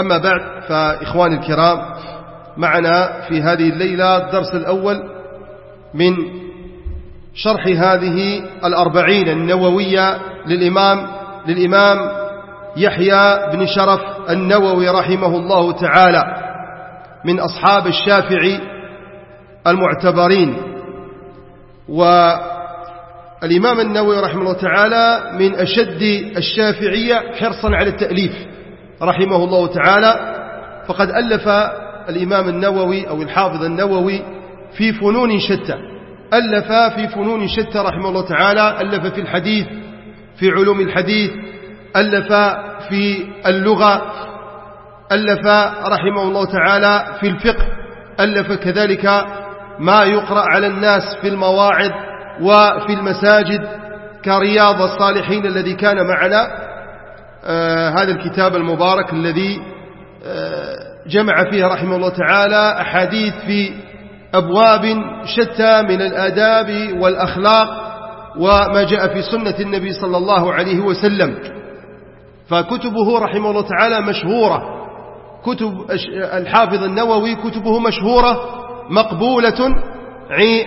أما بعد فإخواني الكرام معنا في هذه الليلة الدرس الأول من شرح هذه الأربعين النووية للإمام, للإمام يحيى بن شرف النووي رحمه الله تعالى من أصحاب الشافعي المعتبرين. والإمام النووي رحمه الله تعالى من أشد الشافعية حرصا على التأليف. رحمه الله تعالى فقد ألف الإمام النووي أو الحافظ النووي في فنون شتى. ألف في فنون شتى رحمه الله تعالى ألف في الحديث في علوم الحديث ألف في اللغة ألف رحمه الله تعالى في الفقه ألف كذلك ما يقرأ على الناس في المواعظ وفي المساجد كرياض الصالحين الذي كان معنا. هذا الكتاب المبارك الذي آه جمع فيه رحمه الله تعالى أحاديث في أبواب شتى من الآداب والأخلاق وما جاء في سنة النبي صلى الله عليه وسلم. فكتبه رحمه الله تعالى مشهورة. كتب الحافظ النووي كتبه مشهورة مقبولة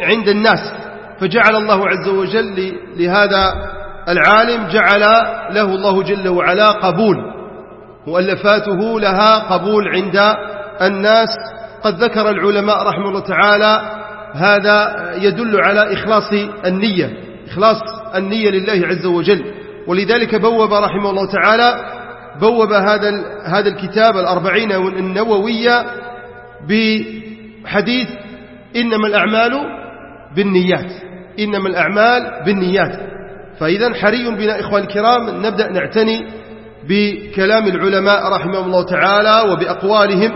عند الناس. فجعل الله عز وجل لهذا العالم جعل له الله جل وعلا قبول مؤلفاته لها قبول عند الناس. قد ذكر العلماء رحمه الله تعالى هذا يدل على إخلاص النية إخلاص النية لله عز وجل. ولذلك بوب رحمه الله تعالى بوب هذا هذا الكتاب الأربعين النووية بحديث إنما الأعمال بالنيات إنما الأعمال بالنيات. فإذا حري بنا إخوان الكرام نبدأ نعتني بكلام العلماء رحمهم الله تعالى وبأقوالهم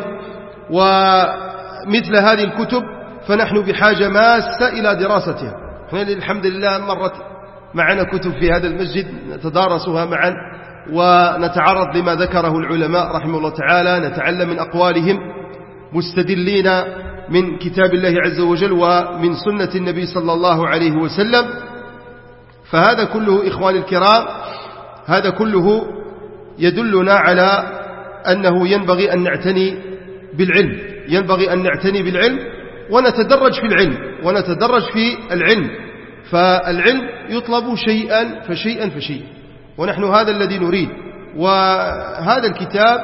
ومثل هذه الكتب فنحن بحاجة ماسة إلى دراستها. الحمد لله مرت معنا كتب في هذا المسجد نتدارسها معا ونتعرض لما ذكره العلماء رحمه الله تعالى نتعلم من أقوالهم مستدلين من كتاب الله عز وجل ومن سنة النبي صلى الله عليه وسلم. فهذا كله إخواني الكرام هذا كله يدلنا على أنه ينبغي أن نعتني بالعلم ينبغي أن نعتني بالعلم ونتدرج في العلم ونتدرج في العلم. فالعلم يطلب شيئا فشيئا فشيئا ونحن هذا الذي نريد. وهذا الكتاب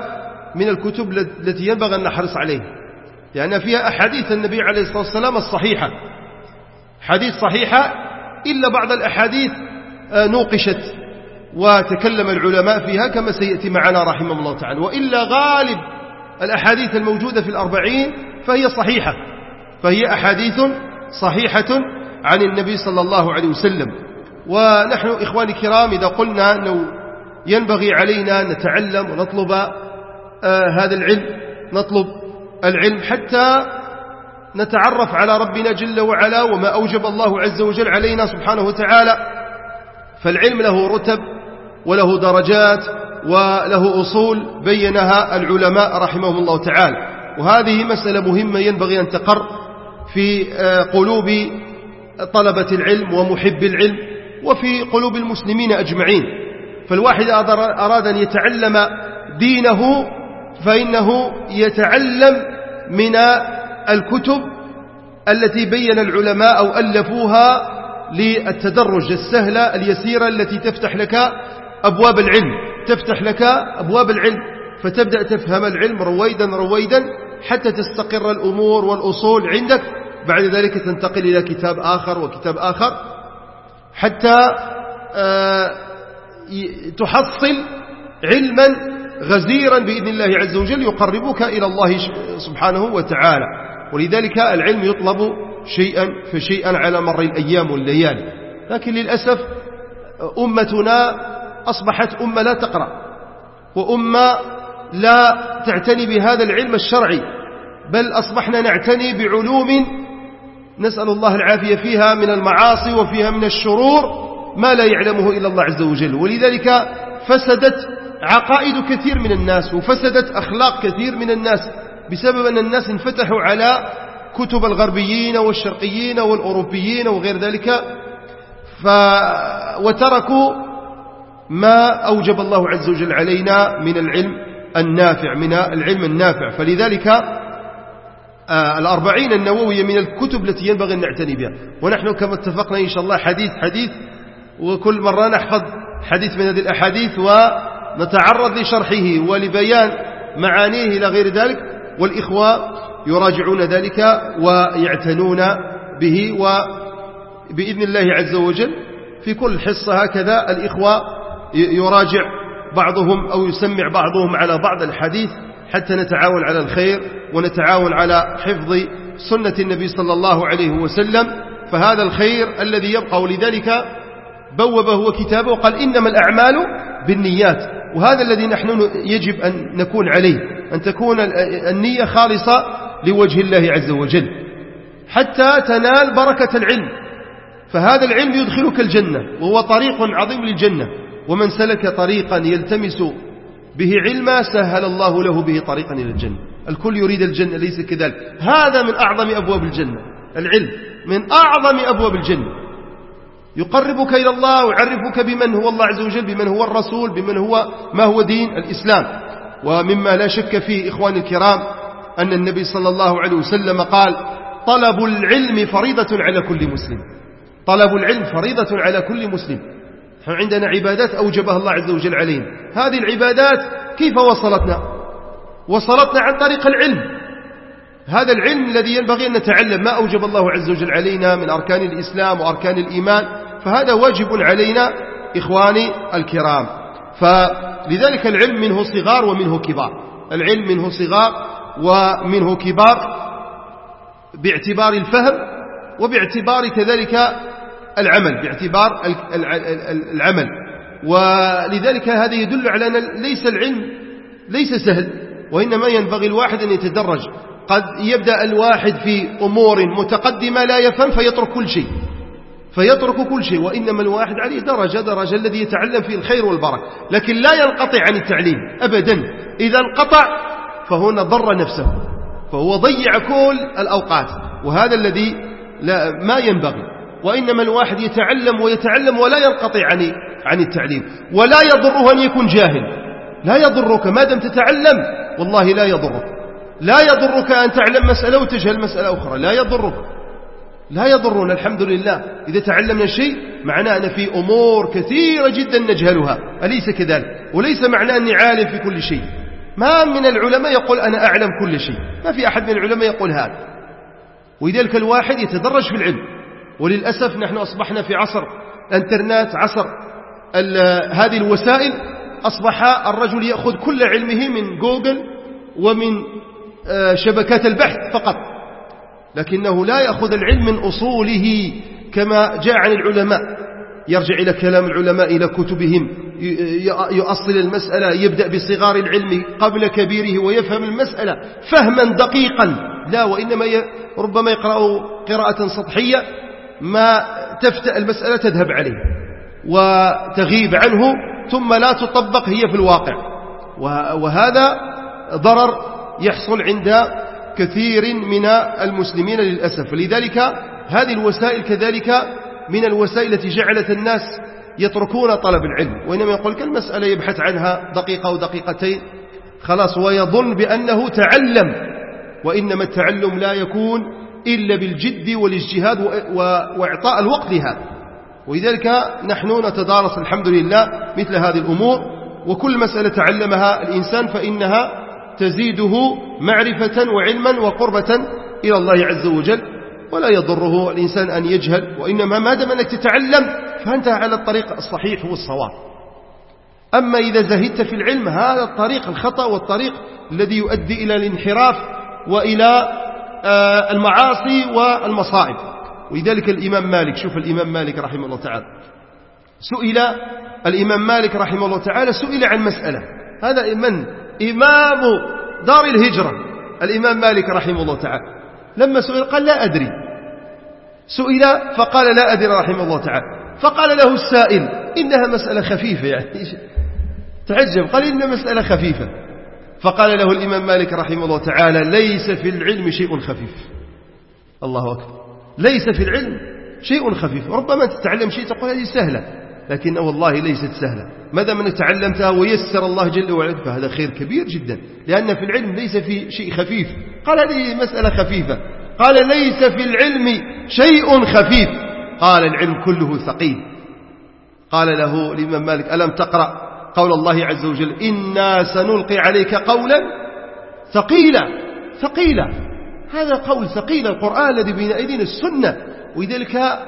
من الكتب التي ينبغي أن نحرص عليه. لأن فيها أحاديث النبي عليه الصلاة والسلام الصحيحة. حديث صحيحة إلا بعض الأحاديث نوقشت وتكلم العلماء فيها كما سيأتي معنا رحمه الله تعالى. وإلا غالب الأحاديث الموجودة في الأربعين فهي صحيحة فهي أحاديث صحيحة عن النبي صلى الله عليه وسلم. ونحن إخواني الكرام إذا قلنا أنه ينبغي علينا نتعلم ونطلب آه هذا العلم نطلب العلم حتى نتعرف على ربنا جل وعلا وما أوجب الله عز وجل علينا سبحانه وتعالى. فالعلم له رتب وله درجات وله أصول بينها العلماء رحمهم الله تعالى. وهذه مسألة مهمة ينبغي أن تقر في قلوب طلبة العلم ومحب العلم وفي قلوب المسلمين أجمعين. فالواحد أراد أن يتعلم دينه فإنه يتعلم من الكتب التي بين العلماء أو ألفوها للتدرج السهلة اليسيرة التي تفتح لك أبواب العلم. تفتح لك أبواب العلم. فتبدأ تفهم العلم رويدا رويدا حتى تستقر الأمور والأصول عندك. بعد ذلك تنتقل إلى كتاب آخر وكتاب آخر حتى تحصل علما غزيرا بإذن الله عز وجل يقربك إلى الله سبحانه وتعالى. ولذلك العلم يطلب شيئا فشيئا على مر الأيام والليالي. لكن للأسف أمتنا أصبحت أمة لا تقرأ وأمة لا تعتني بهذا العلم الشرعي بل أصبحنا نعتني بعلوم نسأل الله العافية فيها من المعاصي وفيها من الشرور ما لا يعلمه إلا الله عز وجل. ولذلك فسدت عقائد كثير من الناس وفسدت أخلاق كثير من الناس بسبب أن الناس انفتحوا على كتب الغربيين والشرقيين والأوروبيين وغير ذلك ف وتركوا ما أوجب الله عز وجل علينا من العلم النافع من العلم النافع. فلذلك آه، الأربعين النووية من الكتب التي ينبغي أن نعتني بها. ونحن كما اتفقنا إن شاء الله حديث حديث وكل مرة نحفظ حديث من هذه الأحاديث ونتعرض لشرحه ولبيان معانيه إلى غير ذلك. والإخوة يراجعون ذلك ويعتنون به وبإذن الله عز وجل. في كل حصة هكذا الإخوة يراجع بعضهم أو يسمع بعضهم على بعض الحديث حتى نتعاون على الخير ونتعاون على حفظ سنة النبي صلى الله عليه وسلم. فهذا الخير الذي يبقى ولذلك بوبه وكتابه وقال إنما الأعمال بالنيات. وهذا الذي نحن يجب أن نكون عليه أن تكون النية خالصة لوجه الله عز وجل حتى تنال بركة العلم. فهذا العلم يدخلك الجنة وهو طريق عظيم للجنة. ومن سلك طريقا يلتمس به علما سهل الله له به طريقا إلى الجنة. الكل يريد الجنة ليس كذلك. هذا من أعظم أبواب الجنة العلم. من أعظم أبواب الجنة. يقربك إلى الله ويعرفك بمن هو الله عز وجل بمن هو الرسول بمن هو ما هو دين الإسلام. ومما لا شك فيه إخواني الكرام أن النبي صلى الله عليه وسلم قال طلب العلم فريضة على كل مسلم. طلب العلم فريضة على كل مسلم. عندنا عبادات أوجبها الله عز وجل علينا؟ هذه العبادات كيف وصلتنا؟ وصلتنا عن طريق العلم. هذا العلم الذي ينبغي أن نتعلم ما أوجب الله عز وجل علينا من أركان الإسلام وأركان الإيمان فهذا واجب علينا إخواني الكرام. فلذلك العلم منه صغار ومنه كبار. العلم منه صغار ومنه كبار باعتبار الفهم وباعتبار كذلك العمل باعتبار العمل. ولذلك هذا يدل على أن ليس العلم ليس سهل وإنما ينبغي الواحد أن يتدرج. قد يبدأ الواحد في أمور متقدمة لا يفهم فيترك كل شيء. فيترك كل شيء وإنما الواحد عليه درجة درجة الذي يتعلم فيه الخير والبركة. لكن لا ينقطع عن التعليم أبدا. إذا انقطع فهنا ضر نفسه. فهو ضيع كل الأوقات. وهذا الذي لا ما ينبغي. وإنما الواحد يتعلم ويتعلم ولا ينقطع عن عن التعليم. ولا يضره أن يكون جاهل. لا يضرك ما دام تتعلم. والله لا يضرك. لا يضرك أن تعلم مسألة وتجهل مسألة أخرى. لا يضرك. لا يضرنا الحمد لله. إذا تعلمنا شيء معناه أن في أمور كثيرة جدا نجهلها. أليس كذلك؟ وليس معناه أني عالم في كل شيء. ما من العلماء يقول أنا أعلم كل شيء. ما في أحد من العلماء يقول هذا. ولذلك الواحد يتدرج في العلم. وللأسف نحن أصبحنا في عصر الإنترنت عصر هذه الوسائل. أصبح الرجل يأخذ كل علمه من جوجل ومن شبكات البحث فقط. لكنه لا يأخذ العلم من أصوله كما جاء عن العلماء. يرجع إلى كلام العلماء إلى كتبهم. يؤصل المسألة يبدأ بصغار العلم قبل كبيره ويفهم المسألة فهما دقيقا. لا وإنما ربما يقرأ قراءة سطحية. ما تفتأ المسألة تذهب عليه وتغيب عنه ثم لا تطبق هي في الواقع. وهذا ضرر يحصل عند كثير من المسلمين للأسف. لذلك هذه الوسائل كذلك من الوسائل التي جعلت الناس يتركون طلب العلم. وإنما يقول كالمسألة يبحث عنها دقيقة أو دقيقتين. خلاص ويظن بأنه تعلم. وإنما التعلم لا يكون إلا بالجد والاجتهاد وإعطاء الوقت لها. ولذلك نحن نتدارس الحمد لله مثل هذه الأمور. وكل مسألة تعلمها الإنسان فإنها تزيده معرفة وعلما وقربة إلى الله عز وجل ولا يضره الإنسان أن يجهل وإنما ما دام أنك تتعلم فأنت على الطريق الصحيح والصواب. أما إذا زهدت في العلم هذا الطريق الخطأ والطريق الذي يؤدي إلى الانحراف وإلى آه، المعاصي والمصائب. ولذلك الإمام مالك شوف الإمام مالك رحمه الله تعالى. سئل الإمام مالك رحمه الله تعالى سئل عن مسألة. هذا من إمام دار الهجرة. الإمام مالك رحمه الله تعالى. لما سئل قال لا أدري. سئل فقال لا أدري رحمه الله تعالى. فقال له السائل إنها مسألة خفيفة يعني. تعجب. قال إنها مسألة خفيفة. فقال له الإمام مالك رحمه الله تعالى ليس في العلم شيء خفيف. الله أكبر. ليس في العلم شيء خفيف. ربما تتعلم شيء تقول هذه سهلة. لكن والله ليست سهلة. ما دام أنك تعلمتها ويسر الله جل وعلا؟ فهذا خير كبير جدا. لأن في العلم ليس في شيء خفيف. قال هذه مسألة خفيفة. قال ليس في العلم شيء خفيف. قال العلم كله ثقيل. قال له الإمام مالك ألم تقرأ قول الله عز وجل إنا سنلقي عليك قولا ثقيلا ثقيلا. هذا قول ثقيل القرآن الذي بين أيدينا السنة. ولذلك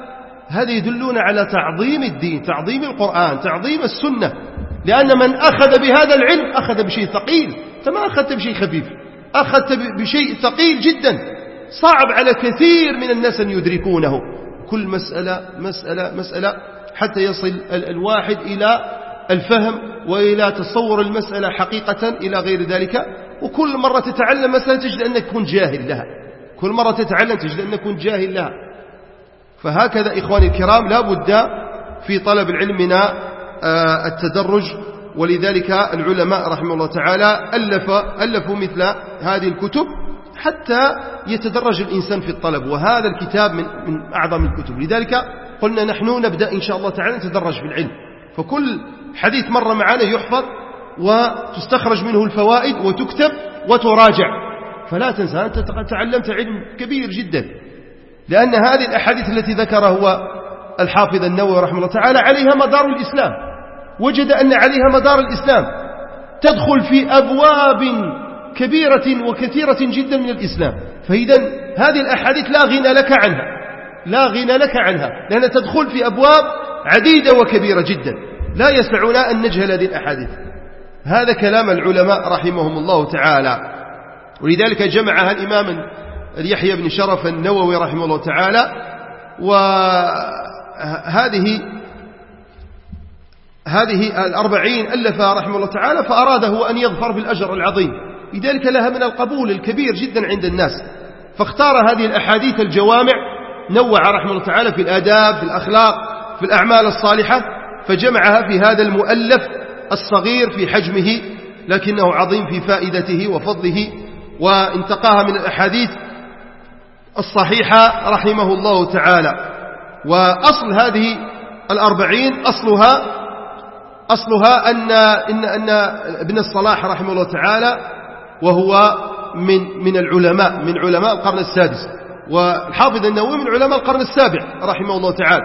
هذا يدلون على تعظيم الدين تعظيم القرآن تعظيم السنة. لأن من أخذ بهذا العلم أخذ بشيء ثقيل. أنت ما أخذت بشيء خفيف. أخذت بشيء ثقيل جدا. صعب على كثير من الناس أن يدركونه. كل مسألة مسألة مسألة حتى يصل الواحد إلى الفهم وإلى تصور المسألة حقيقة إلى غير ذلك. وكل مرة تتعلم مسألة تجد أنك كنت جاهل لها. كل مرة تتعلم تجد أنك كنت جاهل لها. فهكذا إخواني الكرام لا بد في طلب العلم من آه، التدرج ولذلك العلماء رحمه الله تعالى ألف ألفوا مثل هذه الكتب حتى يتدرج الإنسان في الطلب وهذا الكتاب من, من أعظم الكتب. لذلك قلنا نحن نبدأ إن شاء الله تعالى نتدرج في العلم. فكل حديث مر معنا يحفظ وتستخرج منه الفوائد وتكتب وتراجع. فلا تنسى أنت تعلمت علم كبير جدا. لأن هذه الأحاديث التي ذكرها هو الحافظ النووي رحمه الله تعالى عليها مدار الإسلام. وجد أن عليها مدار الإسلام. تدخل في أبواب كبيرة وكثيرة جدا من الإسلام. فإذا هذه الأحاديث لا غنى لك عنها. لا غنى لك عنها. لأنها تدخل في أبواب عديدة وكبيرة جدا. لا يسعنا أن نجهل هذه الأحاديث. هذا كلام العلماء رحمهم الله تعالى. ولذلك جمعها الإمام يحيى بن شرف النووي رحمه الله تعالى وهذه هذه الأربعين ألفها رحمه الله تعالى فأراد هو أن يظفر بالأجر العظيم. لذلك لها من القبول الكبير جدا عند الناس. فاختار هذه الأحاديث الجوامع نوع رحمه الله تعالى في الآداب في الأخلاق في الأعمال الصالحة فجمعها في هذا المؤلف الصغير في حجمه لكنه عظيم في فائدته وفضله وانتقاها من الأحاديث الصحيحة رحمه الله تعالى. وأصل هذه الأربعين أصلها أصلها أن, إن, أن ابن الصلاح رحمه الله تعالى وهو من, من العلماء من علماء القرن السادس. والحافظ النووي من علماء القرن السابع رحمه الله تعالى.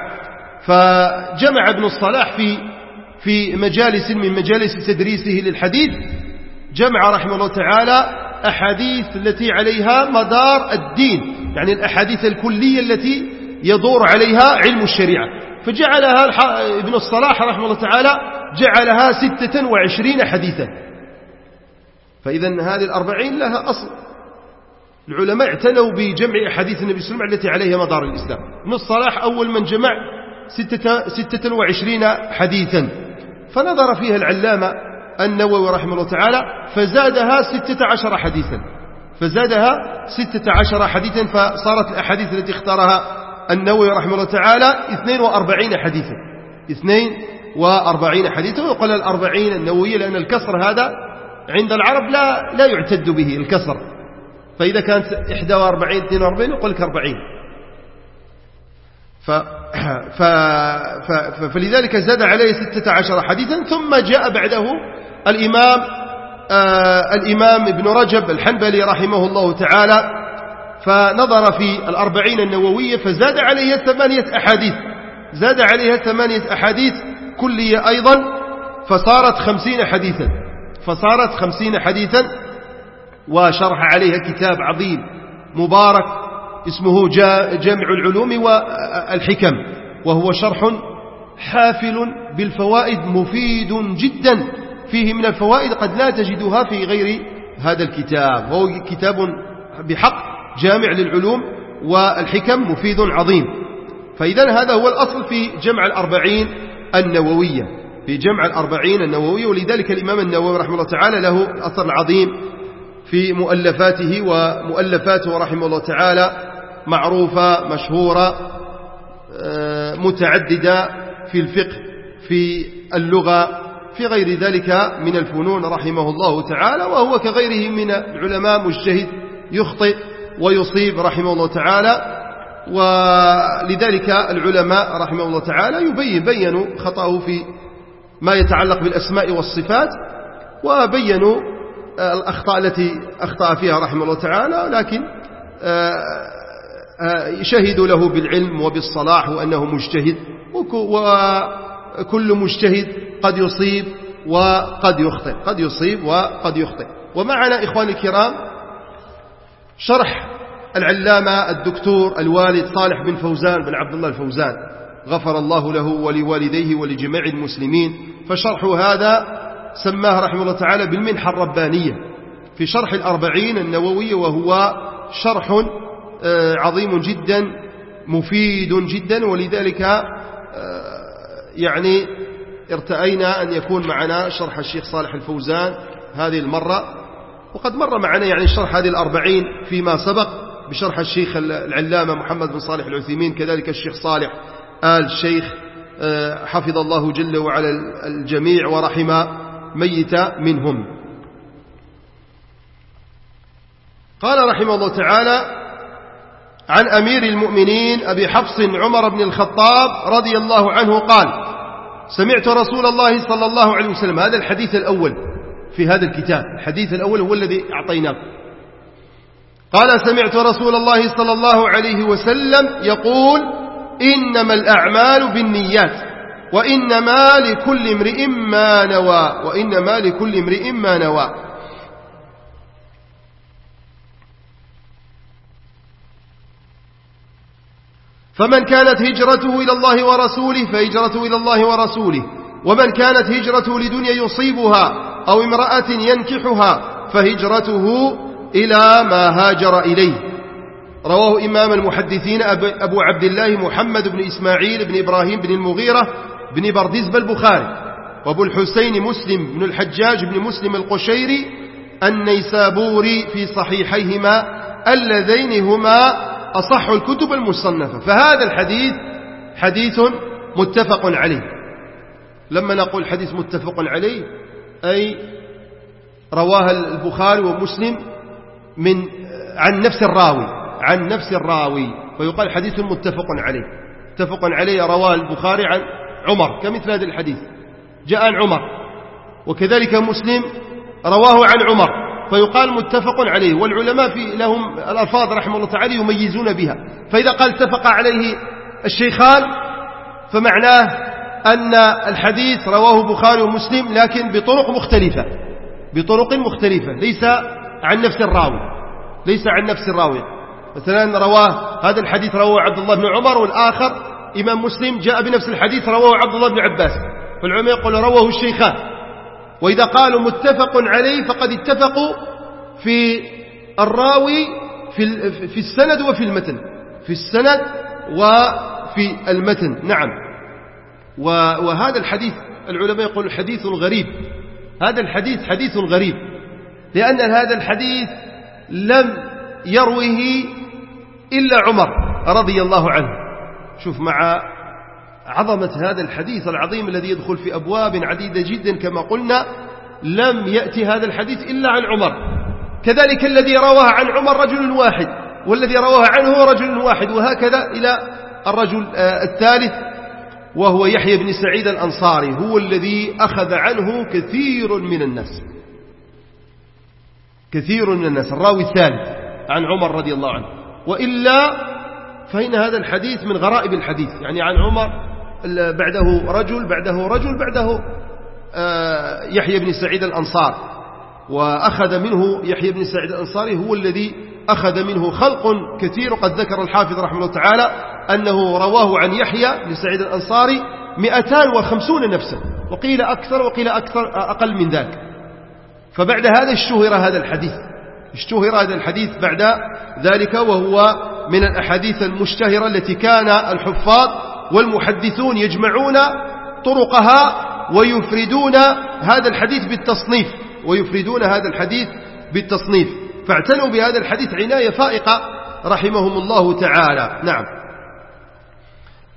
فجمع ابن الصلاح في في مجالس من مجالس تدريسه للحديث جمع رحمه الله تعالى أحاديث التي عليها مدار الدين. يعني الأحاديث الكلية التي يدور عليها علم الشريعة. فجعلها ابن الصلاح رحمه الله تعالى جعلها ستة وعشرين حديثا. فإذا هذه الأربعين لها أصل. العلماء اعتنوا بجمع أحاديث النبي صلى الله عليه وسلم التي عليها مدار الإسلام. ابن الصلاح أول من جمع ستة, ستة وعشرين حديثا. فنظر فيها العلامة النووي رحمه الله تعالى فزادها ستة عشر حديثا. فزادها ستة عشر حديثا فصارت الأحاديث التي اختارها النووي رحمه الله تعالى اثنين وأربعين حديثا. اثنين وأربعين حديثا ويقول الأربعين النووية لأن الكسر هذا عند العرب لا, لا يعتد به الكسر. فإذا كانت 41 42 يقول لك 40 ف ف ف فلذلك زاد عليه 16 حديثا ثم جاء بعده الإمام الإمام ابن رجب الحنبلي رحمه الله تعالى فنظر في الأربعين النووية فزاد عليها ثمانية أحاديث. زاد عليها ثمانية أحاديث كلية أيضا فصارت خمسين حديثا. فصارت خمسين حديثا وشرح عليها كتاب عظيم مبارك اسمه جامع العلوم والحكم وهو شرح حافل بالفوائد مفيد جدا. فيه من الفوائد قد لا تجدها في غير هذا الكتاب. وهو كتاب بحق جامع للعلوم والحكم مفيد عظيم. فإذا هذا هو الأصل في جمع الأربعين النووية. في جمع الأربعين النووية ولذلك الإمام النووي رحمه الله تعالى له أثر العظيم في مؤلفاته ومؤلفاته رحمه الله تعالى معروفة مشهورة آه، متعددة في الفقه في اللغة في غير ذلك من الفنون رحمه الله تعالى وهو كغيره من العلماء مجتهد يخطئ ويصيب رحمه الله تعالى ولذلك العلماء رحمه الله تعالى يبين بينوا خطأه في ما يتعلق بالأسماء والصفات وبينوا الأخطاء التي أخطأ فيها رحمه الله تعالى لكن آه، آه، شهدوا له بالعلم وبالصلاح وأنه مجتهد وكل مجتهد قد يصيب وقد يخطئ قد يصيب وقد يخطئ. ومعنا إخواني الكرام شرح العلامة الدكتور الوالد صالح بن فوزان بن عبد الله الفوزان. غفر الله له ولوالديه ولجميع المسلمين. فشرح هذا سماه رحمه الله تعالى بالمنحة الربانية. في شرح الأربعين النووية وهو شرح آه، عظيم جدا مفيد جدا. ولذلك يعني ارتأينا أن يكون معنا شرح الشيخ صالح الفوزان هذه المرة وقد مر معنا يعني شرح هذه الأربعين فيما سبق بشرح الشيخ العلامة محمد بن صالح العثيمين كذلك الشيخ صالح آل الشيخ آه، حفظ الله جل وعلا الجميع ورحم ميت منهم. قال رحمه الله تعالى عن أمير المؤمنين أبي حفص عمر بن الخطاب رضي الله عنه قال سمعت رسول الله صلى الله عليه وسلم هذا الحديث الأول في هذا الكتاب الحديث الأول هو الذي أعطيناه. قال سمعت رسول الله صلى الله عليه وسلم يقول إنما الأعمال بالنيات وإنما لكل امرئ ما نوى وإنما لكل امرئ ما نوى. فمن كانت هجرته إلى الله ورسوله فهجرته إلى الله ورسوله. ومن كانت هجرته لدنيا يصيبها أو امرأة ينكحها فهجرته إلى ما هاجر إليه. رواه إمام المحدثين أبو عبد الله محمد بن إسماعيل بن إبراهيم بن المغيرة بن بردزب البخاري. وأبو الحسين مسلم بن الحجاج بن مسلم القشيري النيسابوري في صحيحيهما اللذين هما أصح الكتب المصنفة. فهذا الحديث حديث متفق عليه. لما نقول حديث متفق عليه أي رواه البخاري ومسلم من عن نفس الراوي عن نفس الراوي ويقال حديث متفق عليه. متفق عليه رواه البخاري عن عمر كمثل هذا الحديث. جاء عن عمر وكذلك مسلم رواه عن عمر. فيقال متفق عليه والعلماء في لهم الألفاظ رحمه الله تعالى يميزون بها. فإذا قال اتفق عليه الشيخان فمعناه أن الحديث رواه بخاري ومسلم لكن بطرق مختلفة. بطرق مختلفة ليس عن نفس الراوي. ليس عن نفس الراوي. مثلا رواه هذا الحديث رواه عبد الله بن عمر والآخر إمام مسلم جاء بنفس الحديث رواه عبد الله بن عباس. فالعلماء يقول رواه الشيخان. وإذا قالوا متفق عليه فقد اتفقوا في الراوي في في السند وفي المتن. في السند وفي المتن. نعم. وهذا الحديث العلماء يقول حديث غريب. هذا الحديث حديث غريب. لأن هذا الحديث لم يروه إلا عمر رضي الله عنه. شوف مع عظمة هذا الحديث العظيم الذي يدخل في أبواب عديدة جدا كما قلنا لم يأتي هذا الحديث إلا عن عمر. كذلك الذي رواه عن عمر رجل واحد والذي رواه عنه رجل واحد وهكذا إلى الرجل آه، الثالث وهو يحيى بن سعيد الأنصاري هو الذي أخذ عنه كثير من الناس. كثير من الناس. الراوي الثالث عن عمر رضي الله عنه. وإلا فإن هذا الحديث من غرائب الحديث يعني عن عمر بعده رجل بعده رجل بعده آه، يحيى بن سعيد الأنصار. وأخذ منه يحيى بن سعيد الأنصاري هو الذي أخذ منه خلق كثير. قد ذكر الحافظ رحمه الله تعالى أنه رواه عن يحيى بن سعيد الأنصاري 250 نفسا. وقيل أكثر وقيل أكثر أقل من ذلك فبعد هذا اشتهر هذا الحديث. اشتهر هذا الحديث بعد ذلك وهو من الأحاديث المشتهرة التي كان الحفاظ والمحدثون يجمعون طرقها ويفردون هذا الحديث بالتصنيف ويفردون هذا الحديث بالتصنيف. فاعتنوا بهذا الحديث عناية فائقة رحمهم الله تعالى. نعم.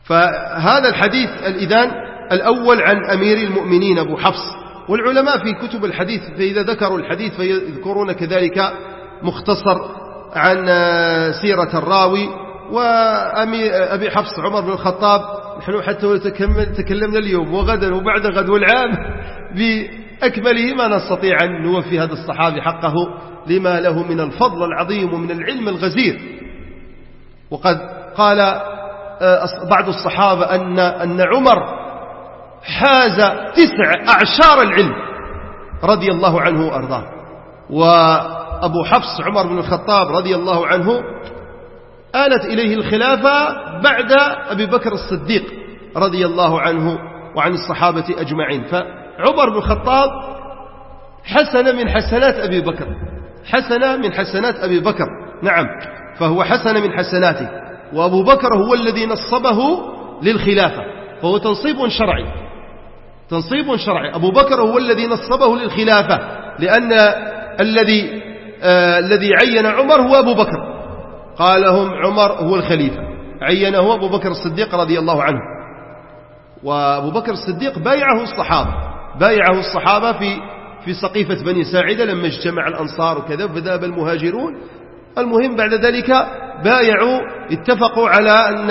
فهذا الحديث الإذان الأول عن أمير المؤمنين أبو حفص. والعلماء في كتب الحديث فإذا ذكروا الحديث فيذكرون كذلك مختصر عن سيرة الراوي وأبي حفص عمر بن الخطاب نحن حتى تكلمنا اليوم وغدا وبعد غد والعام بأكمله ما نستطيع أن نوفي هذا الصحابي حقه لما له من الفضل العظيم ومن العلم الغزير. وقد قال آه، بعض الصحابة أن, أن عمر حاز تسع أعشار العلم رضي الله عنه وأرضاه. وأبو حفص عمر بن الخطاب رضي الله عنه آلت إليه الخلافة بعد أبي بكر الصديق رضي الله عنه وعن الصحابة أجمعين. فعمر بن الخطاب حسن من حسنات أبي بكر. حسن من حسنات أبي بكر. نعم فهو حسن من حسناته. وأبو بكر هو الذي نصبه للخلافة. فهو تنصيب شرعي. تنصيب شرعي. أبو بكر هو الذي نصبه للخلافة. لأن الذي آه الذي عين عمر هو أبو بكر. قال لهم عمر هو الخليفة. عينه أبو بكر الصديق رضي الله عنه. وأبو بكر الصديق بايعه الصحابة. بايعه الصحابة في في سقيفة بني ساعدة لما اجتمع الأنصار وكذا فذهب المهاجرون. المهم بعد ذلك بايعوا اتفقوا على أن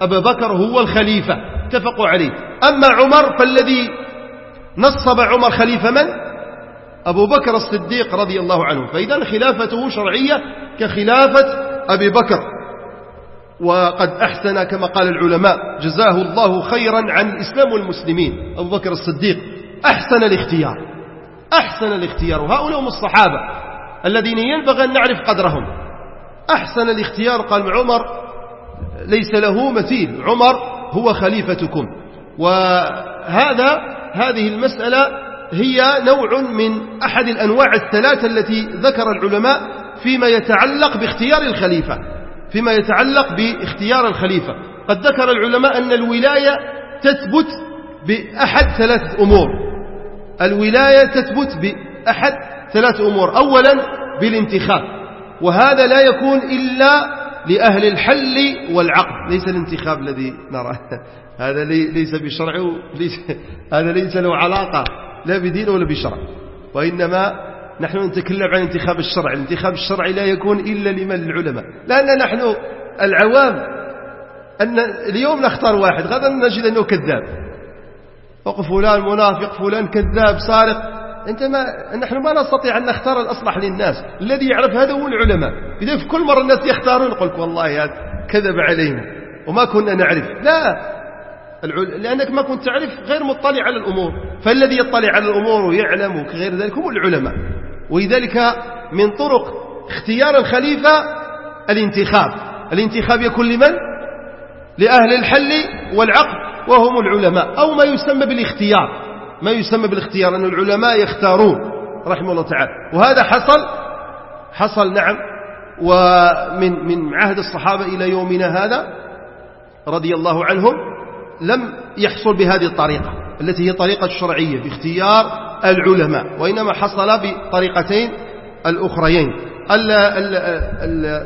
أبا بكر هو الخليفة. اتفقوا عليه. أما عمر فالذي نصب عمر خليفة من؟ أبو بكر الصديق رضي الله عنه. فإذا خلافته شرعية كخلافة أبي بكر وقد أحسن كما قال العلماء جزاه الله خيرا عن الإسلام والمسلمين. أبو بكر الصديق أحسن الاختيار أحسن الاختيار. وهؤلاء هم الصحابة الذين ينبغي أن نعرف قدرهم. أحسن الاختيار قال عمر ليس له مثيل. عمر هو خليفتكم. وهذا هذه المسألة هي نوع من أحد الأنواع الثلاثة التي ذكر العلماء فيما يتعلق باختيار الخليفة فيما يتعلق باختيار الخليفة. قد ذكر العلماء أن الولاية تثبت بأحد ثلاثة أمور. الولاية تثبت بأحد ثلاثة أمور. أولا بالانتخاب وهذا لا يكون إلا لأهل الحل والعقد. ليس الانتخاب الذي نراه. هذا ليس بشرع ليس هذا ليس له علاقة لا بدين ولا بشرع. وإنما نحن نتكلم عن انتخاب الشرع الانتخاب الشرعي لا يكون إلا لمن العلماء لأن نحن العوام أن اليوم نختار واحد غدا نجد أنه كذاب فلان منافق فلان كذاب سارق أنت ما نحن ما نستطيع أن نختار الأصلح للناس الذي يعرف هذا هو العلماء إذا في كل مرة الناس يختارون يقول والله هذا كذب علينا وما كنا نعرف لا لأنك ما كنت تعرف غير مطلع على الأمور فالذي يطلع على الأمور ويعلم وغير ذلك هم العلماء. ولذلك من طرق اختيار الخليفة الانتخاب. الانتخاب يكون لمن؟ لأهل الحل والعقد وهم العلماء. أو ما يسمى بالاختيار. ما يسمى بالاختيار؟ أن العلماء يختارون رحمه الله تعالى. وهذا حصل حصل نعم. ومن من عهد الصحابة إلى يومنا هذا رضي الله عنهم لم يحصل بهذه الطريقة التي هي طريقة الشرعية باختيار العلماء وإنما حصل بطريقتين الأخريين. ال ال ال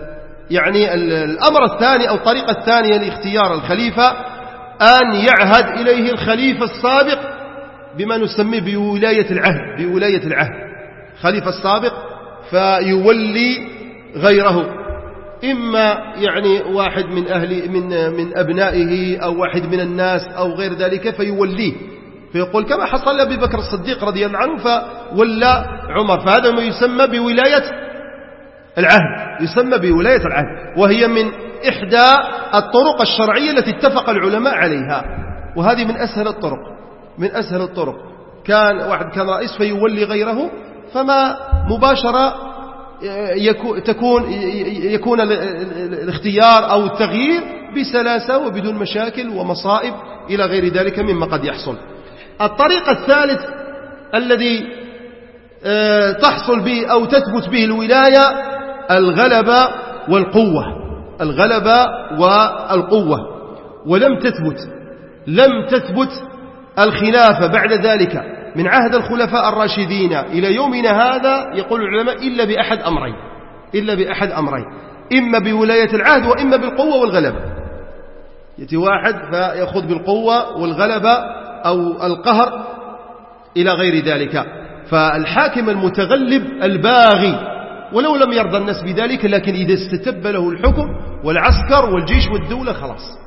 يعني الأمر الثاني أو الطريقة الثانية لاختيار الخليفة أن يعهد إليه الخليفة السابق بما نسميه بولاية العهد بولاية العهد. خليفة السابق فيولي غيره. إما يعني واحد من أهل من من أبنائه أو واحد من الناس أو غير ذلك فيوليه. فيقول كما حصل لأبي بكر الصديق رضي الله عنه فولى عمر فهذا ما يسمى بولاية العهد يسمى بولاية العهد وهي من إحدى الطرق الشرعية التي اتفق العلماء عليها وهذه من أسهل الطرق من أسهل الطرق كان واحد كان رئيس فيولي غيره فما مباشرة تكون يكون الاختيار أو التغيير بسلاسة وبدون مشاكل ومصائب إلى غير ذلك مما قد يحصل. الطريق الثالث الذي آه، تحصل به أو تثبت به الولاية الغلبة والقوة الغلبة والقوة. ولم تثبت لم تثبت الخلافة بعد ذلك من عهد الخلفاء الراشدين إلى يومنا هذا يقول العلماء إلا بأحد أمرين إلا بأحد أمرين. إما بولاية العهد وإما بالقوة والغلبة يأتي واحد فيأخذ بالقوة والغلبة أو القهر إلى غير ذلك. فالحاكم المتغلب الباغي ولو لم يرضى الناس بذلك لكن إذا استتب له الحكم والعسكر والجيش والدولة خلاص.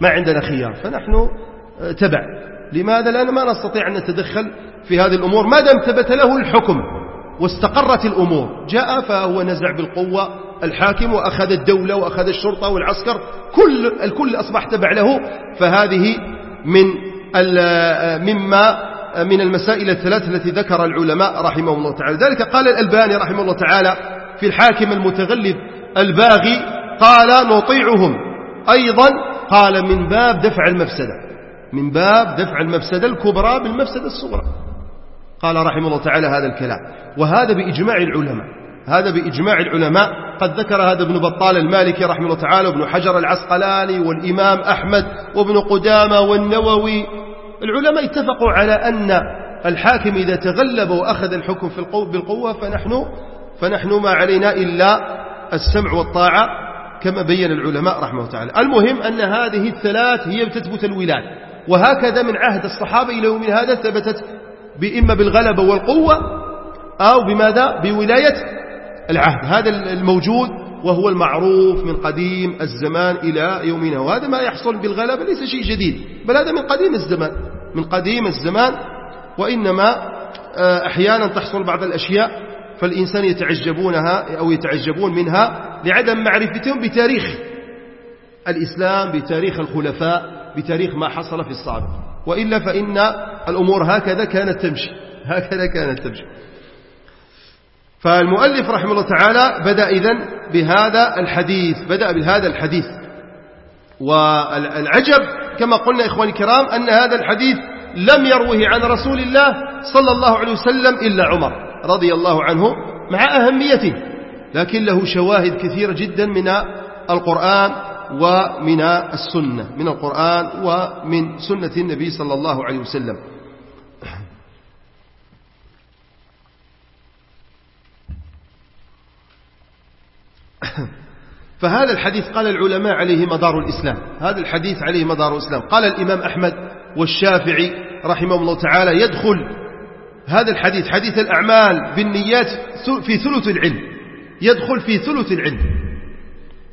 ما عندنا خيار. فنحن تبع. لماذا؟ لأن ما نستطيع أن نتدخل في هذه الأمور. ما دام ثبت له الحكم واستقرت الأمور جاء فهو نزع بالقوة الحاكم وأخذ الدولة وأخذ الشرطة والعسكر كل الكل أصبح تبع له. فهذه من مما من المسائل الثلاث التي ذكر العلماء رحمه الله تعالى. ذلك قال الألباني رحمه الله تعالى في الحاكم المتغلب الباغي قال نطيعهم. أيضا قال من باب دفع المفسدة. من باب دفع المفسدة الكبرى بالمفسدة الصغرى. قال رحمه الله تعالى هذا الكلام. وهذا بإجماع العلماء. هذا بإجماع العلماء. قد ذكر هذا ابن بطال المالكي رحمه الله تعالى وابن حجر العسقلاني والإمام أحمد وابن قدامة والنووي العلماء اتفقوا على أن الحاكم إذا تغلب وأخذ الحكم في القوة بالقوة فنحن, فنحن ما علينا إلا السمع والطاعة كما بين العلماء رحمه الله تعالى. المهم أن هذه الثلاث هي تثبت الولاية. وهكذا من عهد الصحابة إلى يوم هذا ثبتت بإما بالغلبة والقوة أو بماذا؟ بولاية العهد. هذا الموجود وهو المعروف من قديم الزمان إلى يومنا. وهذا ما يحصل بالغلبة ليس شيء جديد بل هذا من قديم الزمان. من قديم الزمان وإنما آه، أحيانا تحصل بعض الأشياء فالإنسان يتعجبونها أو يتعجبون منها لعدم معرفتهم بتاريخ الإسلام بتاريخ الخلفاء بتاريخ ما حصل في السابق وإلا فإن الأمور هكذا كانت تمشي هكذا كانت تمشي. فالمؤلف رحمه الله تعالى بدأ إذن بهذا الحديث بدأ بهذا الحديث. والعجب كما قلنا إخواني الكرام أن هذا الحديث لم يروه عن رسول الله صلى الله عليه وسلم إلا عمر رضي الله عنه مع أهميته لكن له شواهد كثيرة جدا من القرآن ومن السنة من القرآن ومن سنة النبي صلى الله عليه وسلم. فهذا الحديث قال العلماء عليه مدار الإسلام. هذا الحديث عليه مدار الإسلام. قال الإمام أحمد والشافعي رحمه الله تعالى يدخل هذا الحديث حديث الأعمال بالنيات في ثلث العلم. يدخل في ثلث العلم.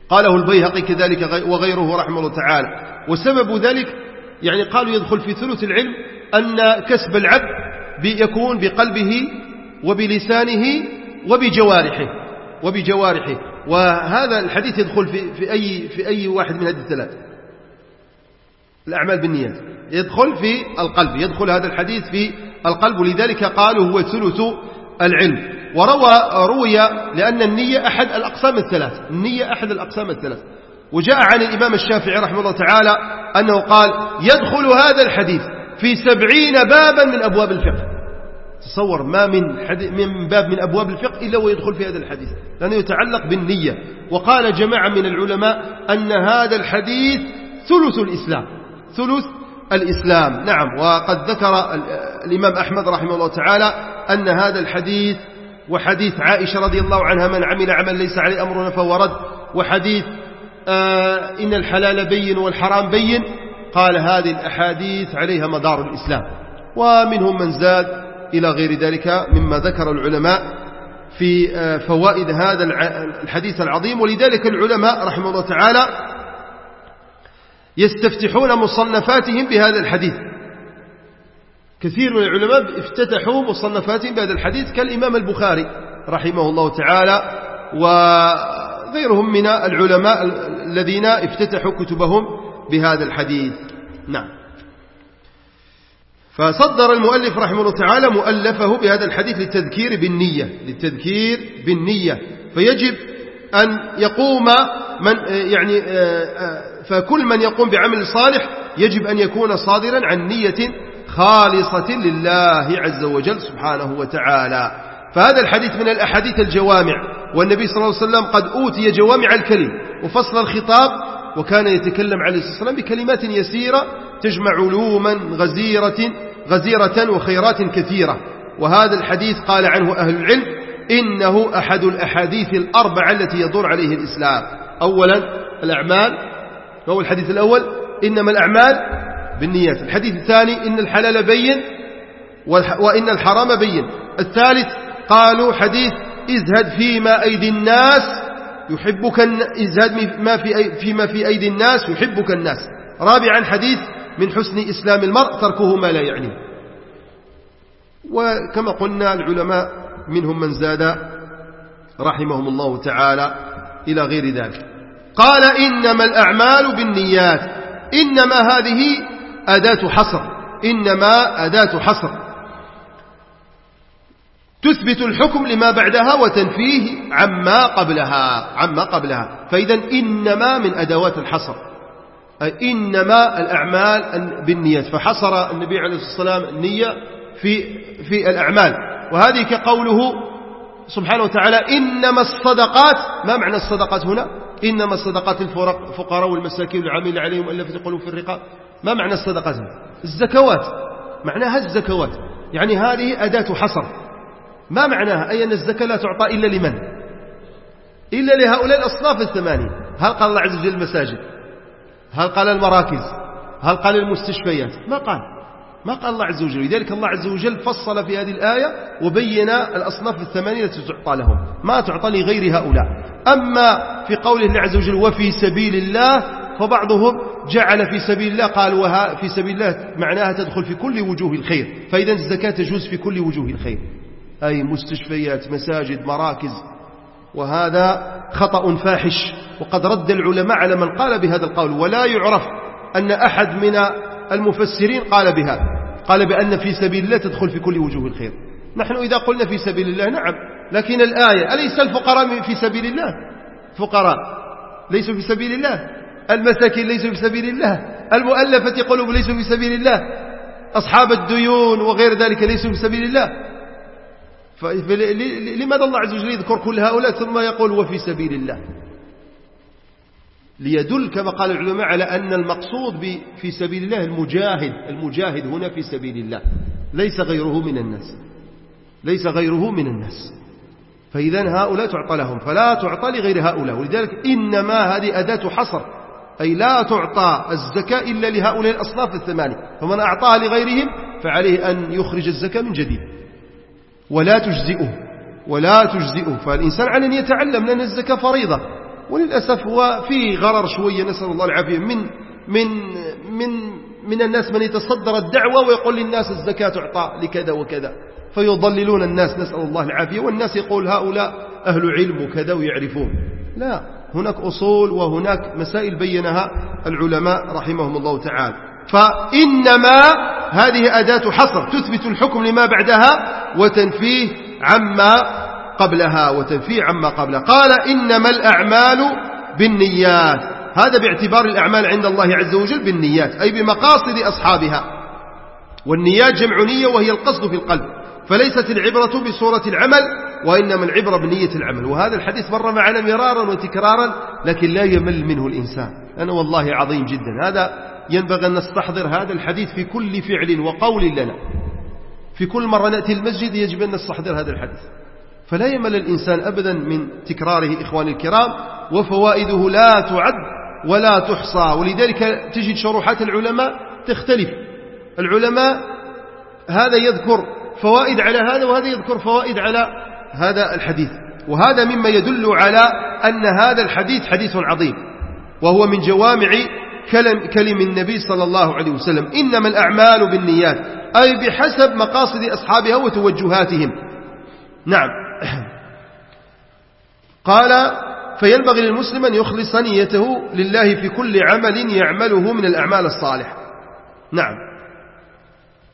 قاله البيهقي كذلك وغيره رحمه الله تعالى. وسبب ذلك يعني قالوا يدخل في ثلث العلم أن كسب العبد يكون بقلبه وبلسانه وبجوارحه وبجوارحه. وهذا الحديث يدخل في, في, أي, في أي واحد من هذه الثلاث. الأعمال بالنيات. يدخل في القلب. يدخل هذا الحديث في القلب. ولذلك قالوا هو ثلث العلم. وروى روي لأن النية أحد الأقسام الثلاث. النية أحد الأقسام الثلاث. وجاء عن الإمام الشافعي رحمه الله تعالى أنه قال يدخل هذا الحديث في سبعين بابا من أبواب الفقه. تصور ما من, من باب من أبواب الفقه إلا ويدخل في هذا الحديث. لأنه يتعلق بالنية. وقال جماعة من العلماء أن هذا الحديث ثلث الإسلام. ثلث الإسلام. نعم. وقد ذكر الإمام أحمد رحمه الله تعالى أن هذا الحديث وحديث عائشة رضي الله عنها من عمل عمل ليس عليه أمرنا فهو رد. وحديث آه إن الحلال بين والحرام بين. قال هذه الأحاديث عليها مدار الإسلام. ومنهم من زاد إلى غير ذلك مما ذكر العلماء في آه فوائد هذا الحديث العظيم. ولذلك العلماء رحمه الله تعالى يستفتحون مصنفاتهم بهذا الحديث. كثير من العلماء افتتحوا مصنفاتهم بهذا الحديث كالإمام البخاري رحمه الله تعالى وغيرهم من العلماء الذين افتتحوا كتبهم بهذا الحديث. نعم. فصدر المؤلف رحمه الله تعالى مؤلفه بهذا الحديث للتذكير بالنية للتذكير بالنية. فيجب أن يقوم من يعني فكل من يقوم بعمل صالح يجب أن يكون صادرا عن نية خالصة لله عز وجل سبحانه وتعالى. فهذا الحديث من الأحاديث الجوامع والنبي صلى الله عليه وسلم قد أوتي جوامع الكلم وفصل الخطاب وكان يتكلم عليه الصلاة والسلام بكلمات يسيرة تجمع علوما غزيرة, غزيرة وخيرات كثيرة. وهذا الحديث قال عنه أهل العلم إنه أحد الأحاديث الأربعة التي يدور عليه الإسلام. أولا الأعمال. وهو الحديث الأول؟ إنما الأعمال بالنيات. الحديث الثاني إن الحلال بين وإن الحرام بين. الثالث قالوا حديث ازهد فيما أيدي الناس يحبك ازهد ما في فيما في أيدي الناس يحبك الناس. رابعا حديث من حسن إسلام المرء تركه ما لا يعنيه وكما قلنا العلماء منهم من زاد رحمهم الله تعالى إلى غير ذلك. قال إنما الأعمال بالنيات إنما هذه أداة حصر إنما أداة حصر. تثبت الحكم لما بعدها وتنفيه عما قبلها عما قبلها. فإذا إنما من أدوات الحصر. إنما الأعمال بالنيات. فحصر النبي عليه الصلاة والسلام النية في, في الأعمال. وهذه كقوله سبحانه وتعالى إنما الصدقات ما معنى الصدقات هنا؟ إنما الصدقات الفقراء والمساكين والعامل عليهم ألفت قلوب في الرقاب. ما معنى الصدقات الزكوات. معناها الزكوات. يعني هذه أداة حصر. ما معناها؟ أي أن الزكاة لا تعطى إلا لمن؟ إلا لهؤلاء الأصناف الثمانية. هل قال الله عز وجل المساجد؟ هل قال المراكز؟ هل قال المستشفيات؟ ما قال. ما قال الله عز وجل. لذلك الله عز وجل فصل في هذه الآية وبين الأصناف الثمانية التي تعطى لهم. ما تعطى لغير هؤلاء. أما في قوله الله عز وجل وفي سبيل الله فبعضهم جعل في سبيل الله قال وها في سبيل الله معناها تدخل في كل وجوه الخير. فإذا الزكاة تجوز في كل وجوه الخير. أي مستشفيات مساجد مراكز. وهذا خطأ فاحش وقد رد العلماء على من قال بهذا القول ولا يعرف أن أحد من المفسرين قال بهذا قال بأن في سبيل الله تدخل في كل وجوه الخير. نحن إذا قلنا في سبيل الله نعم لكن الآية أليس الفقراء في سبيل الله؟ فقراء ليسوا في سبيل الله المساكين ليسوا في سبيل الله المؤلفة قلوب ليسوا في سبيل الله أصحاب الديون وغير ذلك ليسوا في سبيل الله. لماذا الله عز وجل يذكر كل هؤلاء ثم يقول وفي سبيل الله؟ ليدل كما قال العلماء على أن المقصود في سبيل الله المجاهد المجاهد هنا في سبيل الله. ليس غيره من الناس. ليس غيره من الناس. فإذا هؤلاء تعطى لهم فلا تعطى لغير هؤلاء. ولذلك إنما هذه أداة حصر. أي لا تعطى الزكاة إلا لهؤلاء الأصناف الثمانية. فمن أعطاها لغيرهم فعليه أن يخرج الزكاة من جديد. ولا تجزئه ولا تجزئه. فالإنسان على أن يتعلم لأن الزكاة فريضة. وللأسف هو في غرر شوية نسأل الله العافية من من من من الناس من يتصدر الدعوة ويقول للناس الزكاة تعطى لكذا وكذا. فيضللون الناس نسأل الله العافية. والناس يقول هؤلاء أهل علم وكذا ويعرفون. لا هناك أصول وهناك مسائل بينها العلماء رحمهم الله تعالى. فإنما هذه أداة حصر تثبت الحكم لما بعدها وتنفيه عما قبلها وتنفيه عما قبلها. قال إنما الأعمال بالنيات. هذا باعتبار الأعمال عند الله عز وجل بالنيات أي بمقاصد أصحابها. والنيات جمع نية وهي القصد في القلب فليست العبرة بصورة العمل وإنما العبرة بنية العمل. وهذا الحديث مر معنا مرارا وتكرارا لكن لا يمل منه الإنسان. أنا والله عظيم جدا. هذا ينبغي أن نستحضر هذا الحديث في كل فعل وقول لنا. في كل مرة نأتي المسجد يجب أن نستحضر هذا الحديث. فلا يمل الإنسان أبدا من تكراره إخواني الكرام وفوائده لا تعد ولا تحصى. ولذلك تجد شروحات العلماء تختلف. العلماء هذا يذكر فوائد على هذا وهذا يذكر فوائد على هذا الحديث. وهذا مما يدل على أن هذا الحديث حديث عظيم وهو من جوامع كلم, كلم النبي صلى الله عليه وسلم. إنما الأعمال بالنيات أي بحسب مقاصد أصحابها وتوجهاتهم. نعم. قال فينبغي للمسلم أن يخلص نيته لله في كل عمل يعمله من الأعمال الصالحة. نعم.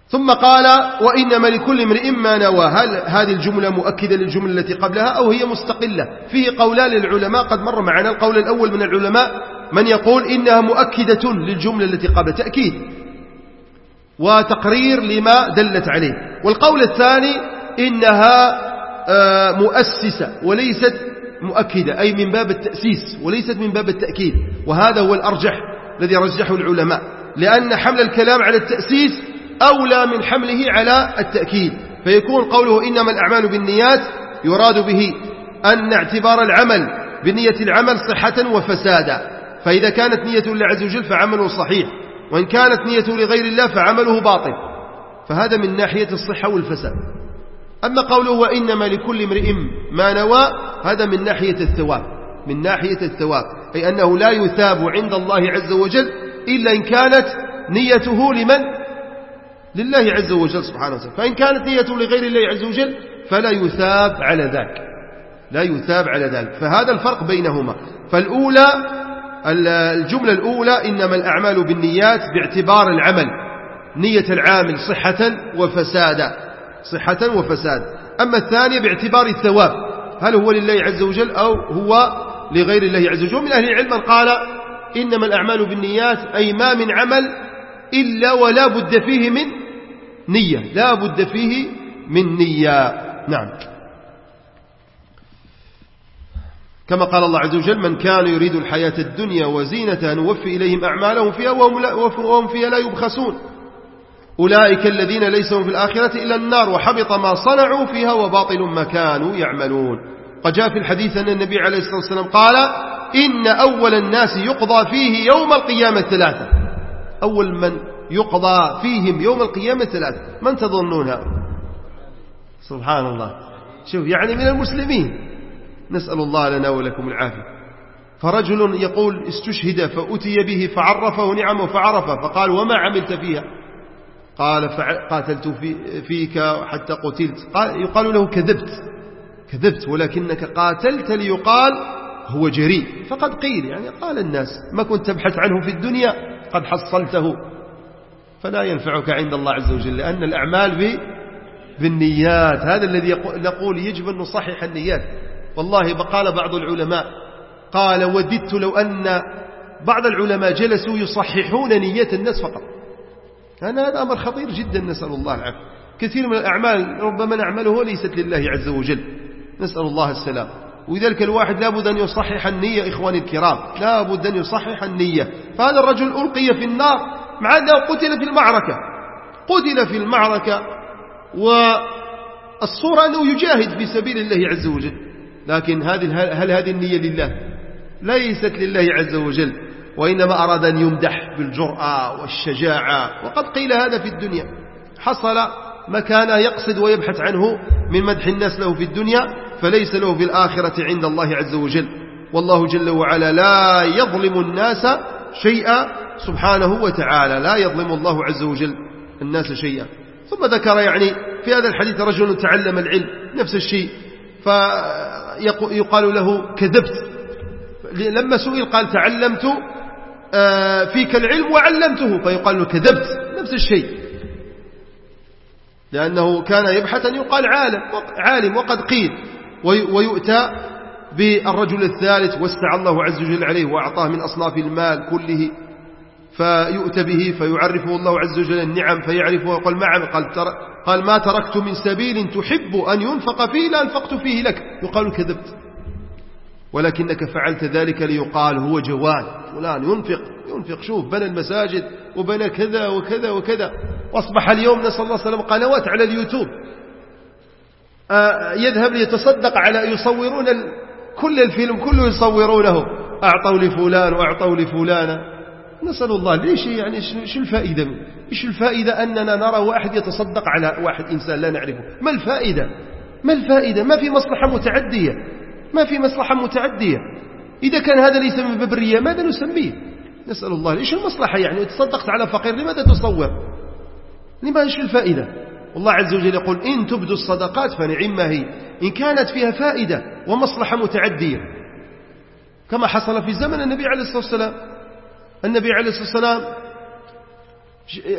ثم قال وإنما لكل امرئ ما نوى. هل هذه الجملة مؤكدة للجملة التي قبلها أو هي مستقلة؟ فيه قولان للعلماء قد مر معنا القول الأول من العلماء من يقول إنها مؤكدة للجملة التي قبل تأكيد وتقرير لما دلت عليه. والقول الثاني إنها آه، مؤسسة وليست مؤكدة أي من باب التأسيس وليست من باب التأكيد. وهذا هو الأرجح الذي رجحه العلماء لأن حمل الكلام على التأسيس أولى من حمله على التأكيد. فيكون قوله إنما الأعمال بالنيات يراد به أن اعتبار العمل بنية العمل صحة وفسادا. فإذا كانت نية الله عز وجل فعمله صحيح وإن كانت نيته لغير الله فعمله باطل. فهذا من ناحية الصحة والفساد. أما قوله وإنما لكل امرئ ما نوى هذا من ناحية الثواب. من ناحية الثواب. أي أنه لا يثاب عند الله عز وجل إلا إن كانت نيته لمن؟ لله عز وجل سبحانه وتعالى. فإن كانت نيته لغير الله عز وجل فلا يثاب على ذاك لا يثاب على ذلك. فهذا الفرق بينهما. فالأولى الجملة الأولى إنما الأعمال بالنيات باعتبار العمل نية العامل صحة وفسادا صحة وفساد. أما الثانية باعتبار الثواب هل هو لله عز وجل أو هو لغير الله عز وجل؟ من أهل العلم من قال إنما الأعمال بالنيات أي ما من عمل إلا ولا بد فيه من نية لا بد فيه من نية. نعم. كما قال الله عز وجل من كان يريد الحياة الدنيا وزينتها نوفي إليهم أعمالهم فيها وهم فيها لا يبخسون. أولئك الذين ليسوا في الآخرة إلا النار وحبط ما صنعوا فيها وباطل ما كانوا يعملون. قد جاء في الحديث أن النبي عليه الصلاة والسلام قال إن أول الناس يقضى فيه يوم القيامة ثلاثة. أول من يقضى فيهم يوم القيامة ثلاثة. من تظنونها سبحان الله. شوف يعني من المسلمين. نسأل الله لنا ولكم العافية. فرجل يقول استشهد فأتي به فعرفه نعمه فعرفه فقال وما عملت فيها؟ قال قاتلت في فيك حتى قتلت. قال يقال له كذبت كذبت ولكنك قاتلت ليقال هو جريء. فقد قيل يعني قال الناس ما كنت تبحث عنه في الدنيا قد حصلته. فلا ينفعك عند الله عز وجل لأن الأعمال بالنيات. هذا الذي نقول يجب أن نصحح النيات. والله قال بعض العلماء قال وددت لو أن بعض العلماء جلسوا يصححون نية الناس فقط. أنا هذا أمر خطير جدا نسأل الله العافية. كثير من الأعمال ربما نعمله ليست لله عز وجل. نسأل الله السلام. ولذلك الواحد لابد أن يصحح النية إخواني الكرام. لابد أن يصحح النية. فهذا الرجل ألقي في النار مع أنه قتل في المعركة. قتل في المعركة والصورة أنه يجاهد في سبيل الله عز وجل. لكن هل هذه النية لله؟ ليست لله عز وجل وإنما أراد أن يمدح بالجرأة والشجاعة. وقد قيل هذا في الدنيا. حصل ما كان يقصد ويبحث عنه من مدح الناس له في الدنيا فليس له في الآخرة عند الله عز وجل. والله جل وعلا لا يظلم الناس شيئا سبحانه وتعالى. لا يظلم الله عز وجل الناس شيئا. ثم ذكر يعني في هذا الحديث رجل تعلم العلم نفس الشيء فيقال له كذبت. لما سئل قال تعلمت آه، فيك العلم وعلمته فيقال له كذبت. نفس الشيء. لأنه كان يبحث أن يقال عالم عالم وقد قيل ويؤتى بالرجل الثالث واستعى الله عز وجل عليه وأعطاه من أصناف المال كله. فيؤتى به فيعرفه الله عز وجل النعم فيعرفه ويقول معه قال, قال ما تركت من سبيل تحب أن ينفق فيه لا أنفقت فيه لك. يقال كذبت. ولكنك فعلت ذلك ليقال هو جواد فلان ينفق ينفق شوف بنى المساجد وبنى كذا وكذا وكذا. وأصبح اليوم نسأل الله سلام قنوات على اليوتيوب. آه، يذهب ليتصدق على يصورون كل الفيلم كله يصورونه. أعطوا لفلان وأعطوا لفلانة نسأل الله. ليش يعني شو الفائدة إيش الفائدة أننا نرى واحد يتصدق على واحد إنسان لا نعرفه؟ ما الفائدة؟ ما الفائدة؟ ما في مصلحة متعدية. ما في مصلحة متعدية. إذا كان هذا ليس من الرياء ماذا نسميه؟ نسأل الله. إيش المصلحة يعني؟ تصدقت على فقير لماذا تصور؟ لما إيش الفائدة؟ والله عز وجل يقول إن تبدوا الصدقات فنعم هي. إن كانت فيها فائدة ومصلحة متعدية. كما حصل في زمن النبي عليه الصلاة والسلام. النبي عليه الصلاة والسلام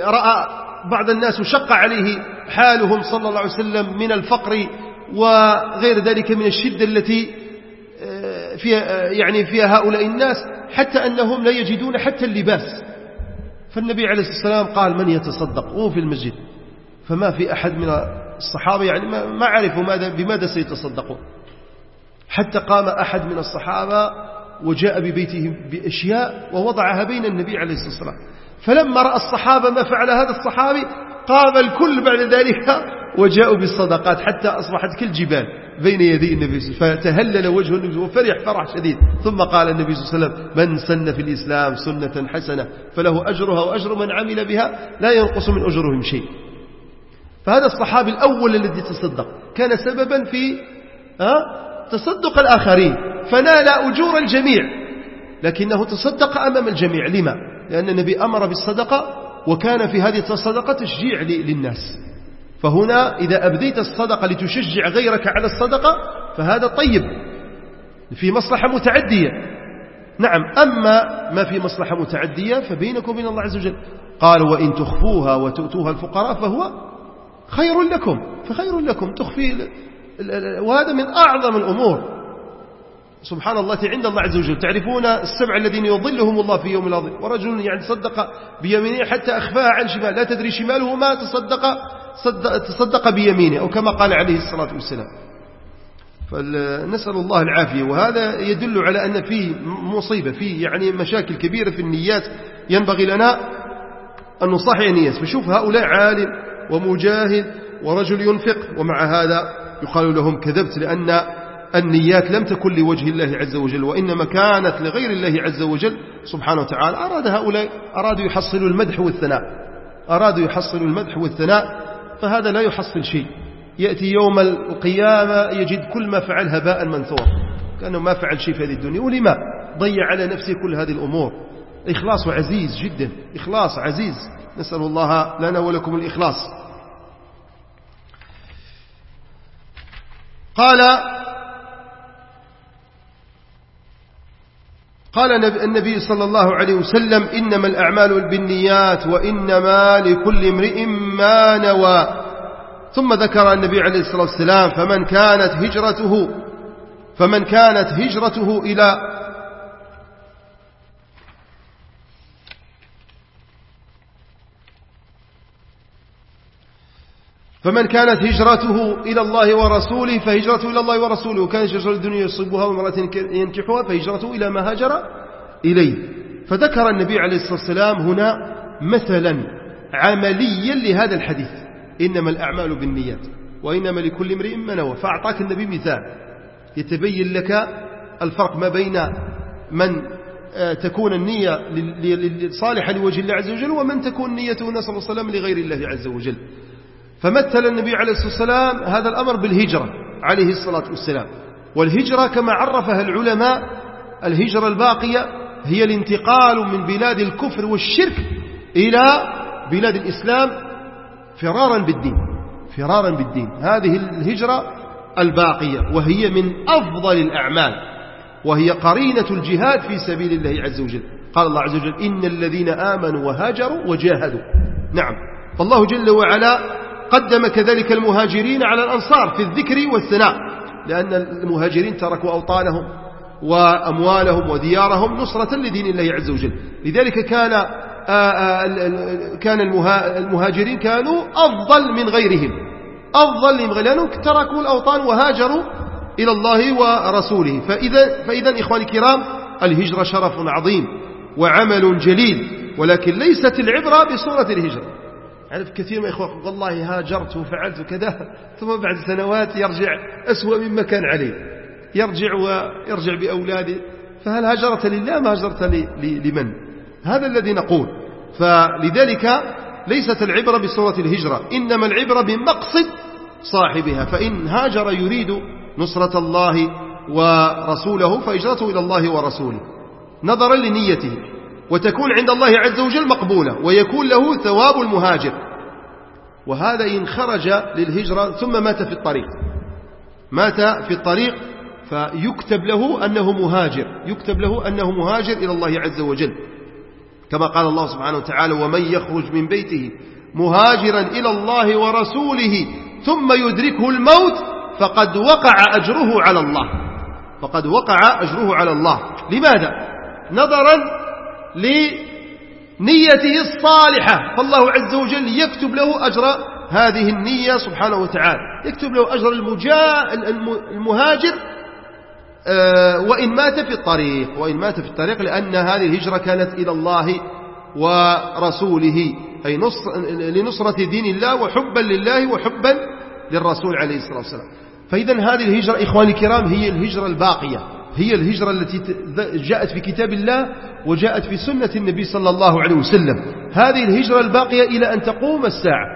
رأى بعض الناس وشق عليه حالهم صلى الله عليه وسلم من الفقر وغير ذلك من الشدة التي آه، فيها آه، يعني فيها هؤلاء الناس حتى أنهم لا يجدون حتى اللباس. فالنبي عليه الصلاة والسلام قال من يتصدق؟ في المسجد. فما في أحد من الصحابة يعني ما عرفوا ماذا بماذا سيتصدقون. حتى قام أحد من الصحابة وجاء ببيته بأشياء ووضعها بين النبي عليه الصلاة والسلام. فلما رأى الصحابة ما فعل هذا الصحابي قام الكل بعد ذلك وجاءوا بالصدقات حتى أصبحت كالجبال بين يدي النبي صلى الله عليه وسلم. فتهلل وجه النبي وفرح فرح شديد. ثم قال النبي صلى الله عليه وسلم من سن في الإسلام سنة حسنة فله أجرها وأجر من عمل بها لا ينقص من أجرهم شيء. فهذا الصحابي الأول الذي تصدق. كان سببا في تصدق الآخرين فنال أجور الجميع. لكنه تصدق أمام الجميع. لما؟ لأن النبي أمر بالصدقة وكان في هذه الصدقة تشجيع للناس. فهنا إذا أبديت الصدقة لتشجع غيرك على الصدقة فهذا طيب. في مصلحة متعدية. نعم أما ما في مصلحة متعدية فبينك وبين الله عز وجل. قال وإن تخفوها وتؤتوها الفقراء فهو خير لكم. فخير لكم. تخفي وهذا من أعظم الأمور. سبحان الله عند الله عز وجل. تعرفون السبع الذين يظلهم الله في يوم العظيم. ورجل يعني تصدق بيمينه حتى أخفاها عن شمال لا تدري شماله ما تصدق تصدق بيمينه أو كما قال عليه الصلاة والسلام. فنسأل الله العافية. وهذا يدل على أن فيه مصيبة فيه يعني مشاكل كبيرة في النيات. ينبغي لنا أن نصحي النيات فشوف هؤلاء عالم ومجاهد ورجل ينفق ومع هذا يقال لهم كذبت لأن النيات لم تكن لوجه الله عز وجل وإنما كانت لغير الله عز وجل سبحانه وتعالى. أراد هؤلاء أرادوا يحصلوا المدح والثناء. أرادوا يحصلوا المدح والثناء فهذا لا يحصل شيء. يأتي يوم القيامة يجد كل ما فعل هباء منثور كأنه ما فعل شيء في هذه الدنيا. ولما؟ ضيع على نفسه كل هذه الأمور. إخلاص عزيز جدا إخلاص عزيز. نسأل الله لنا ولكم الإخلاص. قال قال النبي صلى الله عليه وسلم إنما الأعمال بالنيات وإنما لكل امرئ ما نوى. ثم ذكر النبي عليه الصلاة والسلام فمن كانت هجرته فمن كانت هجرته إلى فمن كانت هجرته إلى الله ورسوله فهجرته إلى الله ورسوله. وكان هجرة الدنيا يصيبها ومرأة ينكحها فهجرته إلى ما هاجر إليه. فذكر النبي عليه الصلاة والسلام هنا مثلا عمليا لهذا الحديث. إنما الأعمال بالنيات وإنما لكل امرئ ما نوى. فأعطاك النبي مثال. يتبين لك الفرق ما بين من آه، تكون النية صالحة لوجه الله عز وجل ومن تكون نيته نسأل الله وسلم لغير الله عز وجل. فمثل النبي عليه الصلاة والسلام هذا الأمر بالهجرة عليه الصلاة والسلام. والهجرة كما عرفها العلماء الهجرة الباقية هي الانتقال من بلاد الكفر والشرك إلى بلاد الإسلام فرارا بالدين فرارا بالدين. هذه الهجرة الباقية وهي من أفضل الأعمال وهي قرينة الجهاد في سبيل الله عز وجل. قال الله عز وجل إن الذين آمنوا وهاجروا وجاهدوا. نعم. فالله جل وعلا قدم كذلك المهاجرين على الأنصار في الذكر والثناء لأن المهاجرين تركوا أوطانهم وأموالهم وديارهم نصرة لدين الله عز وجل. لذلك كان آه، آه، كان المهاجرين كانوا أفضل من غيرهم أفضل من غيرهم تركوا الأوطان وهاجروا إلى الله ورسوله. فإذا, فإذا إخواني الكرام الهجرة شرف عظيم وعمل جليل ولكن ليست العبرة بصورة الهجرة. عرف كثير من الإخوة والله هاجرت وفعلت وكذا ثم بعد سنوات يرجع أسوأ مما كان عليه. يرجع ويرجع بأولاده. فهل هاجرت لله ما هاجرت لمن؟ هذا الذي نقول. فلذلك ليست العبرة بصورة الهجرة إنما العبرة بمقصد صاحبها. فإن هاجر يريد نصرة الله ورسوله فهجرته إلى الله ورسوله. نظرا لنيته. وتكون عند الله عز وجل مقبولة ويكون له ثواب المهاجر. وهذا إن خرج للهجرة ثم مات في الطريق. مات في الطريق فيكتب له أنه مهاجر. يكتب له أنه مهاجر إلى الله عز وجل. كما قال الله سبحانه وتعالى ومن يخرج من بيته مهاجرا إلى الله ورسوله ثم يدركه الموت فقد وقع أجره على الله. فقد وقع أجره على الله. لماذا؟ نظرا لنيته الصالحة فالله عز وجل يكتب له أجر هذه النية سبحانه وتعالى. يكتب له أجر المهاجر آه، وإن مات في الطريق وإن مات في الطريق لأن هذه الهجرة كانت إلى الله ورسوله أي نصر لنصرة دين الله وحبا لله وحبا للرسول عليه الصلاة والسلام. فإذا هذه الهجرة إخواني الكرام هي الهجرة الباقية. هي الهجرة التي جاءت في كتاب الله وجاءت في سنة النبي صلى الله عليه وسلم. هذه الهجرة الباقية إلى أن تقوم الساعة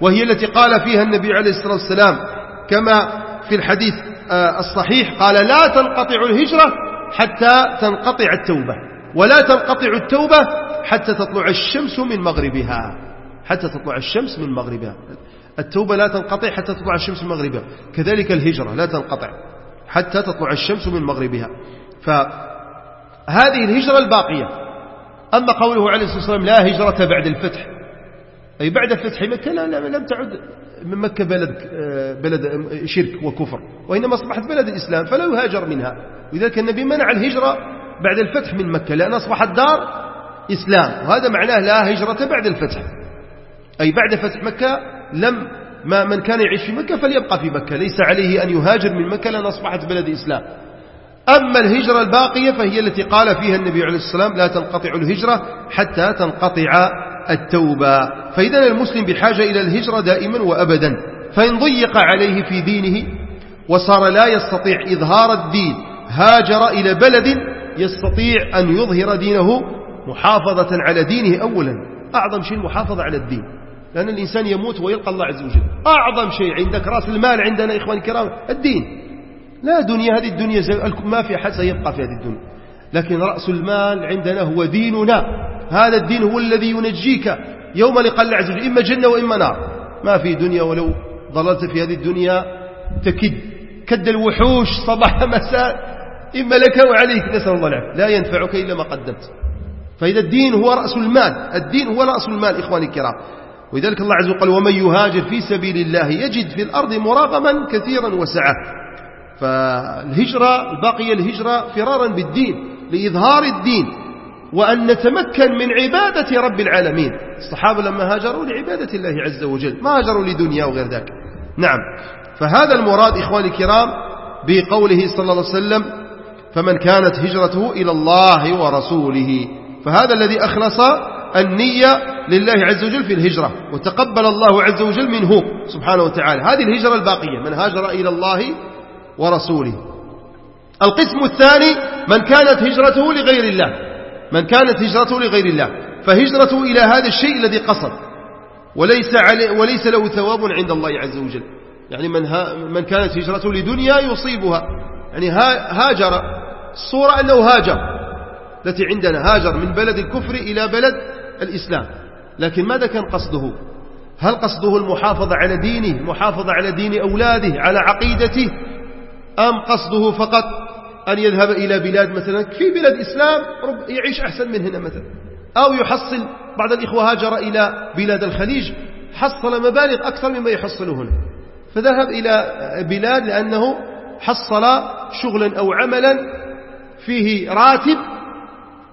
وهي التي قال فيها النبي عليه الصلاة والسلام كما في الحديث آه، الصحيح قال لا تنقطع الهجرة حتى تنقطع التوبة ولا تنقطع التوبة حتى تطلع الشمس من مغربها. حتى تطلع الشمس من مغربها. التوبة لا تنقطع حتى تطلع الشمس من مغربها. كذلك الهجرة لا تنقطع. حتى تطلع الشمس من مغربها. فهذه الهجرة الباقية. أما قوله عليه الصلاة والسلام لا هجرة بعد الفتح. أي بعد فتح مكة لا لم تعد من مكة بلد, بلد شرك وكفر. وإنما أصبحت بلد الإسلام فلا يهاجر منها. ولذلك النبي منع الهجرة بعد الفتح من مكة لأن أصبحت دار إسلام. وهذا معناه لا هجرة بعد الفتح. أي بعد فتح مكة لم ما من كان يعيش في مكة فليبقى في مكة. ليس عليه أن يهاجر من مكة لأن أصبحت بلد إسلام. أما الهجرة الباقية فهي التي قال فيها النبي عليه السلام لا تنقطع الهجرة حتى تنقطع التوبة. فإذا المسلم بحاجة إلى الهجرة دائما وأبدا. فإن ضيق عليه في دينه وصار لا يستطيع إظهار الدين هاجر إلى بلد يستطيع أن يظهر دينه محافظة على دينه أولا. أعظم شيء المحافظة على الدين. لأن الإنسان يموت ويلقى الله عز وجل. أعظم شيء عندك رأس المال عندنا إخواني الكرام الدين. لا دنيا هذه الدنيا ما في أحد سيبقى في هذه الدنيا. لكن رأس المال عندنا هو ديننا. هذا الدين هو الذي ينجيك يوم لقاء الله عز وجل إما جنة وإما نار. ما في دنيا ولو ضللت في هذه الدنيا تكد. كد الوحوش صباح مساء إما لك وعليك نسأل الله العافية. لا ينفعك إلا ما قدمت. فإذا الدين هو رأس المال. الدين هو رأس المال إخواني الكرام. ولذلك الله عز وجل قال ومن يهاجر في سبيل الله يجد في الأرض مراغما كثيرا وسعة. فالهجرة الباقية الهجرة فرارا بالدين لإظهار الدين وأن نتمكن من عبادة رب العالمين. الصحابة لما هاجروا لعبادة الله عز وجل ما هاجروا لدنيا وغير ذلك نعم. فهذا المراد إخواني الكرام بقوله صلى الله عليه وسلم فمن كانت هجرته إلى الله ورسوله فهذا الذي أخلص النية لله عز وجل في الهجرة وتقبل الله عز وجل منه سبحانه وتعالى. هذه الهجرة الباقية من هاجر إلى الله ورسوله. القسم الثاني من كانت هجرته لغير الله. من كانت هجرته لغير الله. فهجرته إلى هذا الشيء الذي قصد. وليس, علي وليس له ثواب عند الله عز وجل. يعني من, ها من كانت هجرته لدنيا يصيبها. يعني هاجر. الصورة أنه هاجر. التي عندنا هاجر من بلد الكفر إلى بلد الإسلام. لكن ماذا كان قصده؟ هل قصده المحافظة على دينه المحافظة على دين أولاده على عقيدته؟ أم قصده فقط أن يذهب إلى بلاد مثلا في بلاد إسلام يعيش أحسن من هنا مثلا أو يحصل بعض الإخوة هاجر إلى بلاد الخليج حصل مبالغ أكثر مما يحصل هنا. فذهب إلى بلاد لأنه حصل شغلا أو عملا فيه راتب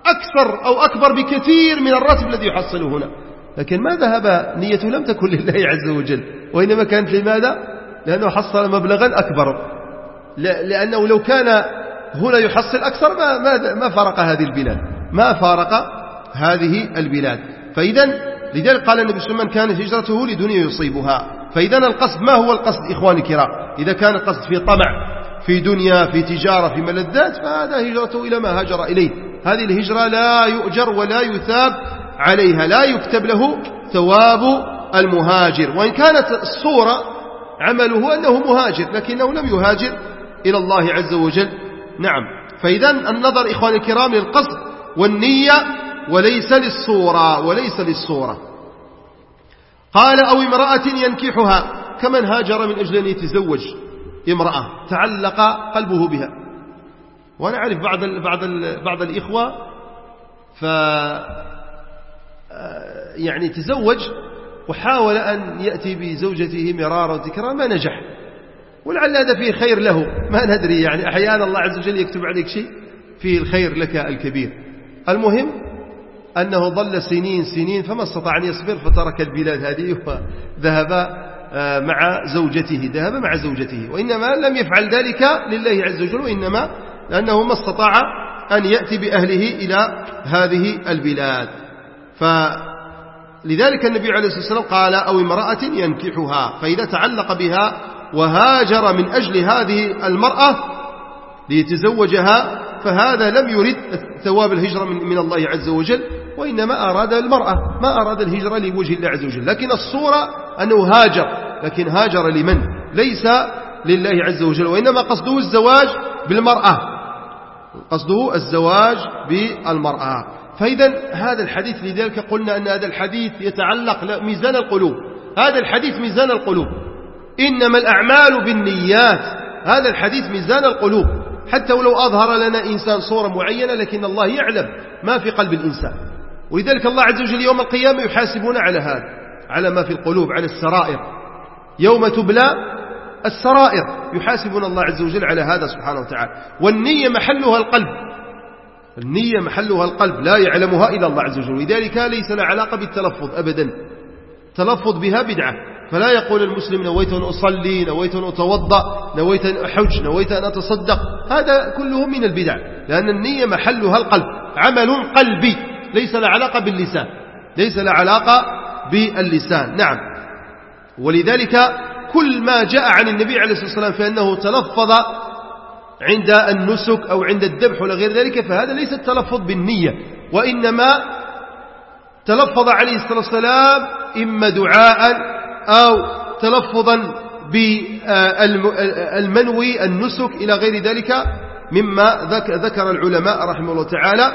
أكثر أو أكبر بكثير من الراتب الذي يحصله هنا. لكن ما ذهب نيته لم تكن لله عز وجل وإنما كانت لماذا؟ لأنه حصل مبلغا أكبر. لأنه لو كان هنا يحصل أكثر ما, ما, ما فارق هذه البلاد. ما فارق هذه البلاد. فإذا لذلك قال النبي صلى الله عليه وسلم كانت هجرته لدنيا يصيبها. فإذا القصد ما هو القصد إخواني الكرام؟ إذا كان القصد في طمع في دنيا في تجارة في ملذات فهذا هجرته إلى ما هاجر إليه. هذه الهجرة لا يؤجر ولا يثاب عليها لا يكتب له ثواب المهاجر. وإن كانت الصورة عمله أنه مهاجر لكنه لم يهاجر إلى الله عز وجل. نعم. فإذا النظر إخواني الكرام للقصد والنية وليس للصورة وليس للصورة. قال أو امرأة ينكحها كمن هاجر من أجل أن يتزوج امرأة تعلق قلبه بها. وأنا أعرف بعض بعض بعض الإخوة ف آه، يعني تزوج وحاول أن يأتي بزوجته مرارا وتكرارا ما نجح. ولعل هذا فيه خير له. ما ندري يعني أحيانا الله عز وجل يكتب عليك شيء فيه الخير لك الكبير. المهم أنه ظل سنين سنين فما استطاع أن يصبر فترك البلاد هذه وذهب مع زوجته ذهب مع زوجته. وإنما لم يفعل ذلك لله عز وجل وإنما لأنه ما استطاع أن يأتي بأهله إلى هذه البلاد. فلذلك النبي عليه الصلاة والسلام قال أو امرأة ينكحها فإذا تعلق بها وهاجر من أجل هذه المرأة ليتزوجها فهذا لم يرد ثواب الهجرة من الله عز وجل وإنما أراد المرأة ما أراد الهجرة لوجه الله عز وجل. لكن الصورة أنه هاجر لكن هاجر لمن؟ ليس لله عز وجل وإنما قصده الزواج بالمرأة قصده الزواج بالمرأة. فإذا هذا الحديث لذلك قلنا أن هذا الحديث يتعلق ميزان القلوب. هذا الحديث ميزان القلوب. إنما الأعمال بالنيات. هذا الحديث ميزان القلوب. حتى ولو أظهر لنا إنسان صورة معينة لكن الله يعلم ما في قلب الإنسان. ولذلك الله عز وجل يوم القيامة يحاسبنا على هذا على ما في القلوب على السرائر. يوم تبلى السرائر. يحاسبنا الله عز وجل على هذا سبحانه وتعالى. والنية محلها القلب. النية محلها القلب لا يعلمها إلا الله عز وجل. ولذلك ليس لها علاقة بالتلفظ أبدا. تلفظ بها بدعة. فلا يقول المسلم نويت أن أصلي نويت أن أتوضأ نويت أن أحج نويت أن أتصدق. هذا كله من البدع. لأن النية محلها القلب. عمل قلبي. ليس له علاقة باللسان. ليس له علاقة باللسان. نعم. ولذلك كل ما جاء عن النبي عليه الصلاة والسلام فإنه تلفظ عند النسك أو عند الذبح ولا غير ذلك فهذا ليس التلفظ بالنية وإنما تلفظ عليه الصلاة والسلام إما دعاء أو تلفظا بالمنوي النسك إلى غير ذلك مما ذكر العلماء رحمه الله تعالى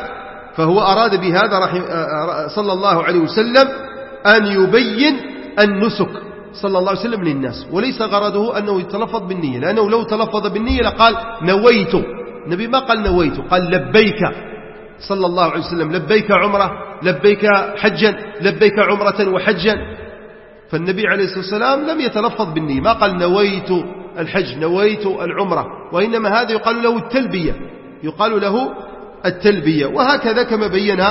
فهو أراد بهذا صلى الله عليه وسلم أن يبين النسك. صلى الله عليه وسلم للناس وليس غرضه أنه يتلفظ بالنية لأنه لو تلفظ بالنية لقال نويت. النبي ما قال نويت قال لبيك. صلى الله عليه وسلم لبيك عمرة لبيك حجا لبيك عمرة وحجا. فالنبي عليه الصلاة والسلام لم يتلفظ بالنية ما قال نويت الحج نويت العمرة وإنما هذا يقال له التلبية يقال له التلبية. وهكذا كما بين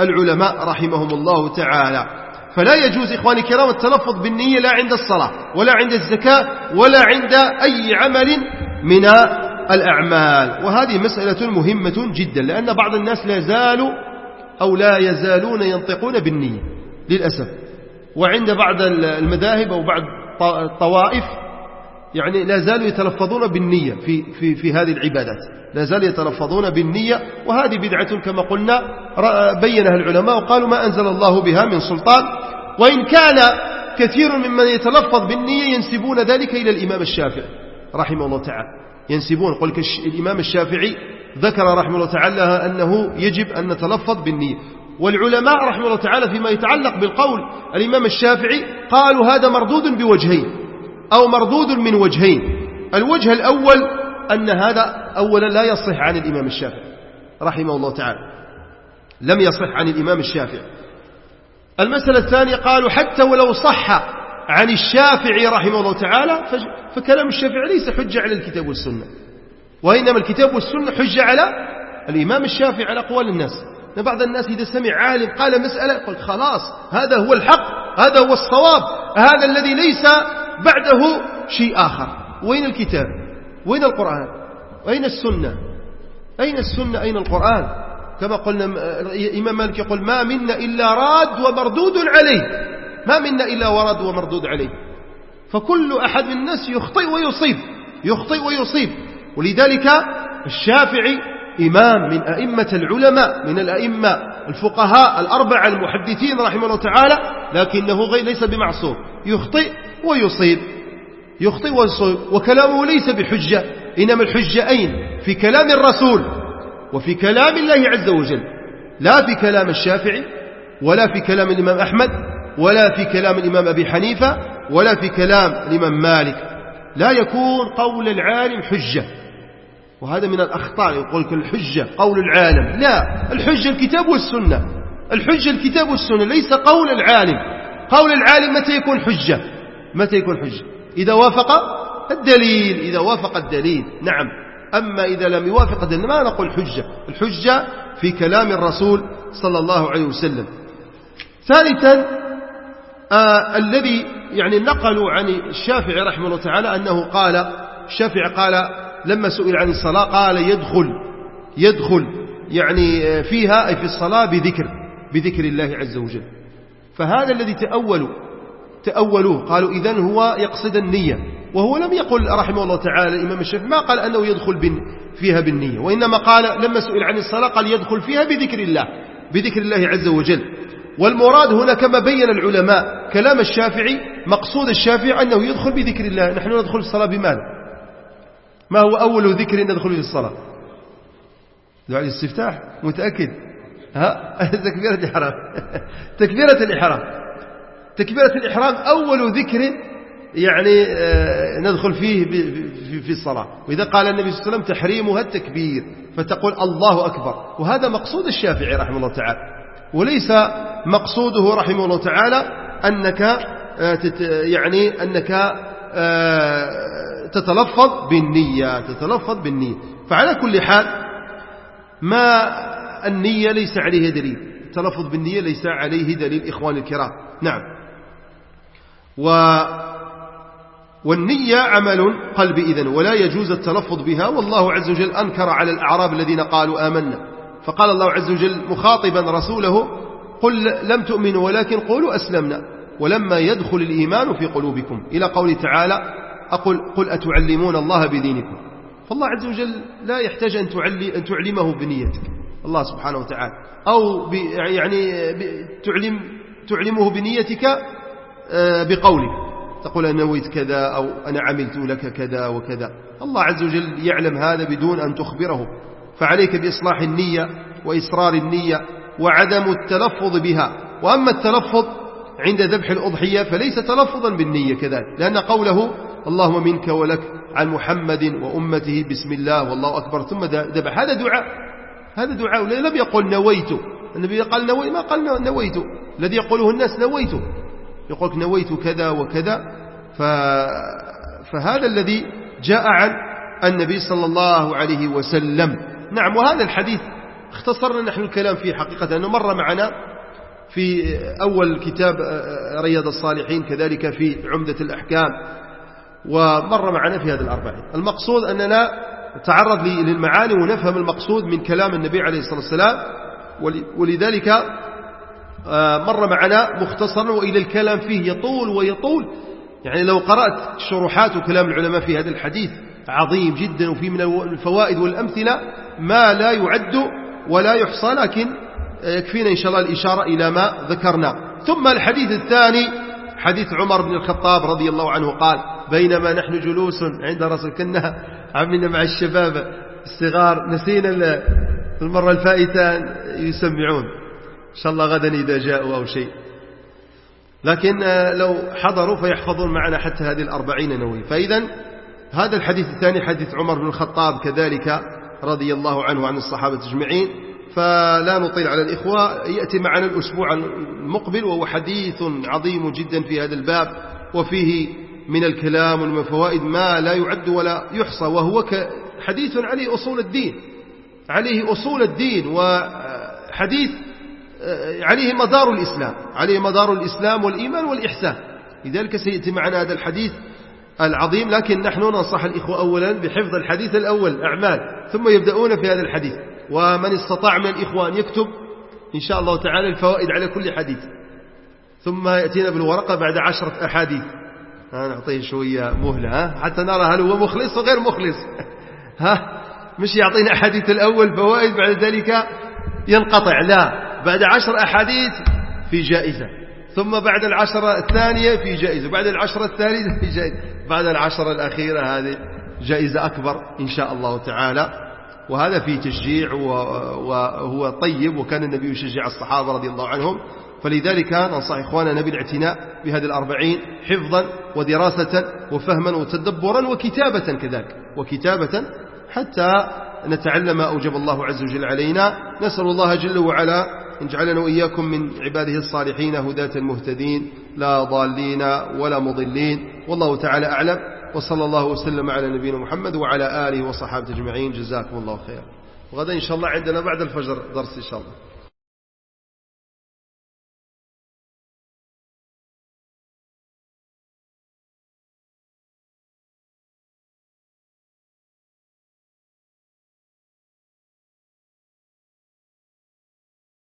العلماء رحمهم الله تعالى. فلا يجوز إخواني الكرام التلفظ بالنية لا عند الصلاة ولا عند الزكاة ولا عند أي عمل من الأعمال. وهذه مسألة مهمة جدا لأن بعض الناس لا زالوا أو لا يزالون ينطقون بالنية للأسف. وعند بعض المذاهب أو بعض الطوائف يعني لا زالوا يتلفظون بالنية في, في, في هذه العبادات. لا زالوا يتلفظون بالنية وهذه بدعة كما قلنا بينها العلماء وقالوا ما أنزل الله بها من سلطان. وإن كان كثير ممن يتلفظ بالنية ينسبون ذلك إلى الإمام الشافعي رحمه الله تعالى. ينسبون قل الإمام الشافعي ذكر رحمه الله تعالى أنه يجب أن نتلفظ بالنية. والعلماء رحمه الله تعالى فيما يتعلق بالقول الإمام الشافعي قالوا هذا مردود بوجهين. أو مردود من وجهين. الوجه الأول أن هذا أولا لا يصح عن الإمام الشافعي رحمه الله تعالى. لم يصح عن الإمام الشافعي. المسألة الثانية قالوا حتى ولو صح عن الشافعي رحمه الله تعالى فكلام الشافعي ليس حجة على الكتاب والسنة. وإنما الكتاب والسنة حجة على الإمام الشافعي على أقوال الناس. بعض الناس إذا سمع عالم قال مسألة قل خلاص هذا هو الحق هذا هو الصواب هذا الذي ليس بعده شيء آخر. وين الكتاب؟ وين القرآن؟ أين السنة؟ أين السنة؟ أين القرآن؟ كما قلنا إمام مالك يقول ما منا إلا راد ومردود عليه. ما منا إلا ورد ومردود عليه. فكل أحد من الناس يخطئ ويصيب يخطئ ويصيب. ولذلك الشافعي إمام من أئمة العلماء من الأئمة الفقهاء الأربعة المحدثين رحمه الله تعالى لكنه ليس بمعصوم. يخطئ ويصيب. يخطئ ويصيب. وكلامه ليس بحجة إنما الحجة أين في كلام الرسول وفي كلام الله عز وجل. لا في كلام الشافعي ولا في كلام الإمام أحمد ولا في كلام الإمام أبي حنيفة ولا في كلام الإمام مالك. لا يكون قول العالم حجة. وهذا من الأخطاء يقول لك الحجة قول العالم. لا الحجة الكتاب والسنة. الحجة الكتاب والسنة ليس قول العالم. قول العالم متى يكون حجة؟ متى يكون حجة؟ إذا وافق الدليل إذا وافق الدليل. نعم. أما إذا لم يوافق الدليل ما نقول حجة. الحجة في كلام الرسول صلى الله عليه وسلم. ثالثا آه الذي يعني نقلوا عن الشافعي رحمه الله تعالى أنه قال الشافعي قال لما سئل عن الصلاة قال يدخل يدخل يعني فيها أي في الصلاة بذكر بذكر الله عز وجل. فهذا الذي تأولوا تأولوه قالوا إذن هو يقصد النية. وهو لم يقل رحمه الله تعالى الإمام الشافعي ما قال أنه يدخل فيها بالنية. وإنما قال لما سئل عن الصلاة قال يدخل فيها بذكر الله بذكر الله عز وجل. والمراد هنا كما بين العلماء كلام الشافعي مقصود الشافعي أنه يدخل بذكر الله. نحن ندخل الصلاة بماذا؟ ما هو أول ذكر ندخل في الصلاة؟ دعاء الاستفتاح متأكد. ها؟ تكبيرة الإحرام. تكبيرة الإحرام. تكبيرة الإحرام أول ذكر يعني آه، ندخل فيه في الصلاة. وإذا قال النبي صلى الله عليه وسلم تحريمها التكبير فتقول الله أكبر. وهذا مقصود الشافعي رحمه الله تعالى. وليس مقصوده رحمه الله تعالى أنك آه، يعني أنك تتلفظ بالنية تتلفظ بالنية. فعلى كل حال ما النية ليس عليه دليل. التلفظ بالنية ليس عليه دليل إخواني الكرام. نعم. و والنية عمل قلب إذن ولا يجوز التلفظ بها. والله عز وجل أنكر على الأعراب الذين قالوا آمنا. فقال الله عز وجل مخاطبا رسوله قل لم تؤمنوا ولكن قولوا أسلمنا. ولما يدخل الإيمان في قلوبكم. إلى قول تعالى أقول قل أتعلمون الله بدينكم. فالله عز وجل لا يحتاج أن, أن تعلمه بنيتك. الله سبحانه وتعالى. أو يعني تعلم تعلمه بنيتك آه، بقولك. تقول أنا نويت كذا أو أنا عملت لك كذا وكذا. الله عز وجل يعلم هذا بدون أن تخبره. فعليك بإصلاح النية وإسرار النية وعدم التلفظ بها. وأما التلفظ عند ذبح الأضحية فليس تلفظا بالنية كذلك لأن قوله اللهم منك ولك عن محمد وأمته بسم الله والله أكبر ثم ذبح هذا دعاء هذا دعاء لم يقل نويت النبي قال نوي ما قال نويت الذي يقوله الناس نويت يقول نويت كذا وكذا ف... فهذا الذي جاء عن النبي صلى الله عليه وسلم. نعم وهذا الحديث اختصرنا نحن الكلام فيه حقيقة أنه مر معنا في أول كتاب رياض الصالحين كذلك في عمدة الأحكام. ومر معنا في هذه الأربعين. المقصود أننا نتعرض للمعاني ونفهم المقصود من كلام النبي عليه الصلاة والسلام. ولذلك آه، مر معنا مختصرا وإلى الكلام فيه يطول ويطول. يعني لو قرأت شروحات وكلام العلماء في هذا الحديث عظيم جدا وفي من الفوائد والأمثلة ما لا يعد ولا يحصى لكن يكفينا إن شاء الله الإشارة إلى ما ذكرنا. ثم الحديث الثاني حديث عمر بن الخطاب رضي الله عنه قال بينما نحن جلوس عند رسول كنا عملنا مع الشباب الصغار نسينا المرة الفائتة يسمعون. إن شاء الله غدا إذا جاءوا أو شيء. لكن لو حضروا فيحفظون معنا حتى هذه الأربعين نووي فإذا هذا الحديث الثاني حديث عمر بن الخطاب كذلك رضي الله عنه عن الصحابة أجمعين. فلا نطيل على الإخوة. يأتي معنا الأسبوع المقبل وهو حديث عظيم جدا في هذا الباب وفيه من الكلام ومن الفوائد ما لا يعد ولا يحصى وهو حديث عليه أصول الدين عليه أصول الدين وحديث آه، عليه مدار الإسلام عليه مدار الإسلام والإيمان والإحسان. لذلك سيأتي معنا هذا الحديث العظيم لكن نحن ننصح الإخوة أولا بحفظ الحديث الأول أعمال ثم يبدأون في هذا الحديث. ومن استطاع من الإخوة أن يكتب إن شاء الله تعالى الفوائد على كل حديث. ثم يأتينا بالورقة بعد عشرة أحاديث. نعطيه شوية مهلة حتى نرى هل هو مخلص وغير مخلص. ها مش يعطينا أحاديث الأول فوائد بعد ذلك ينقطع. لا بعد عشر أحاديث في جائزة. ثم بعد العشرة الثانية في جائزة. بعد العشرة الثالثة في جائزة. بعد العشرة الأخيرة هذه جائزة أكبر إن شاء الله تعالى. وهذا فيه تشجيع وهو طيب وكان النبي يشجع الصحابة رضي الله عنهم. فلذلك ننصح إخواننا بالاعتناء بهذه الأربعين حفظا ودراسة وفهما وتدبرا وكتابة كذلك وكتابة حتى نتعلم ما أوجب الله عز وجل علينا. نسأل الله جل وعلا أن جعلنا وإياكم من عباده الصالحين هداة المهتدين لا ضالين ولا مضلين. والله تعالى أعلم. وصلى الله وسلم على نبينا محمد وعلى آله وصحابه أجمعين. جزاكم الله خير وغدا إن شاء الله عندنا بعد الفجر درس إن شاء الله.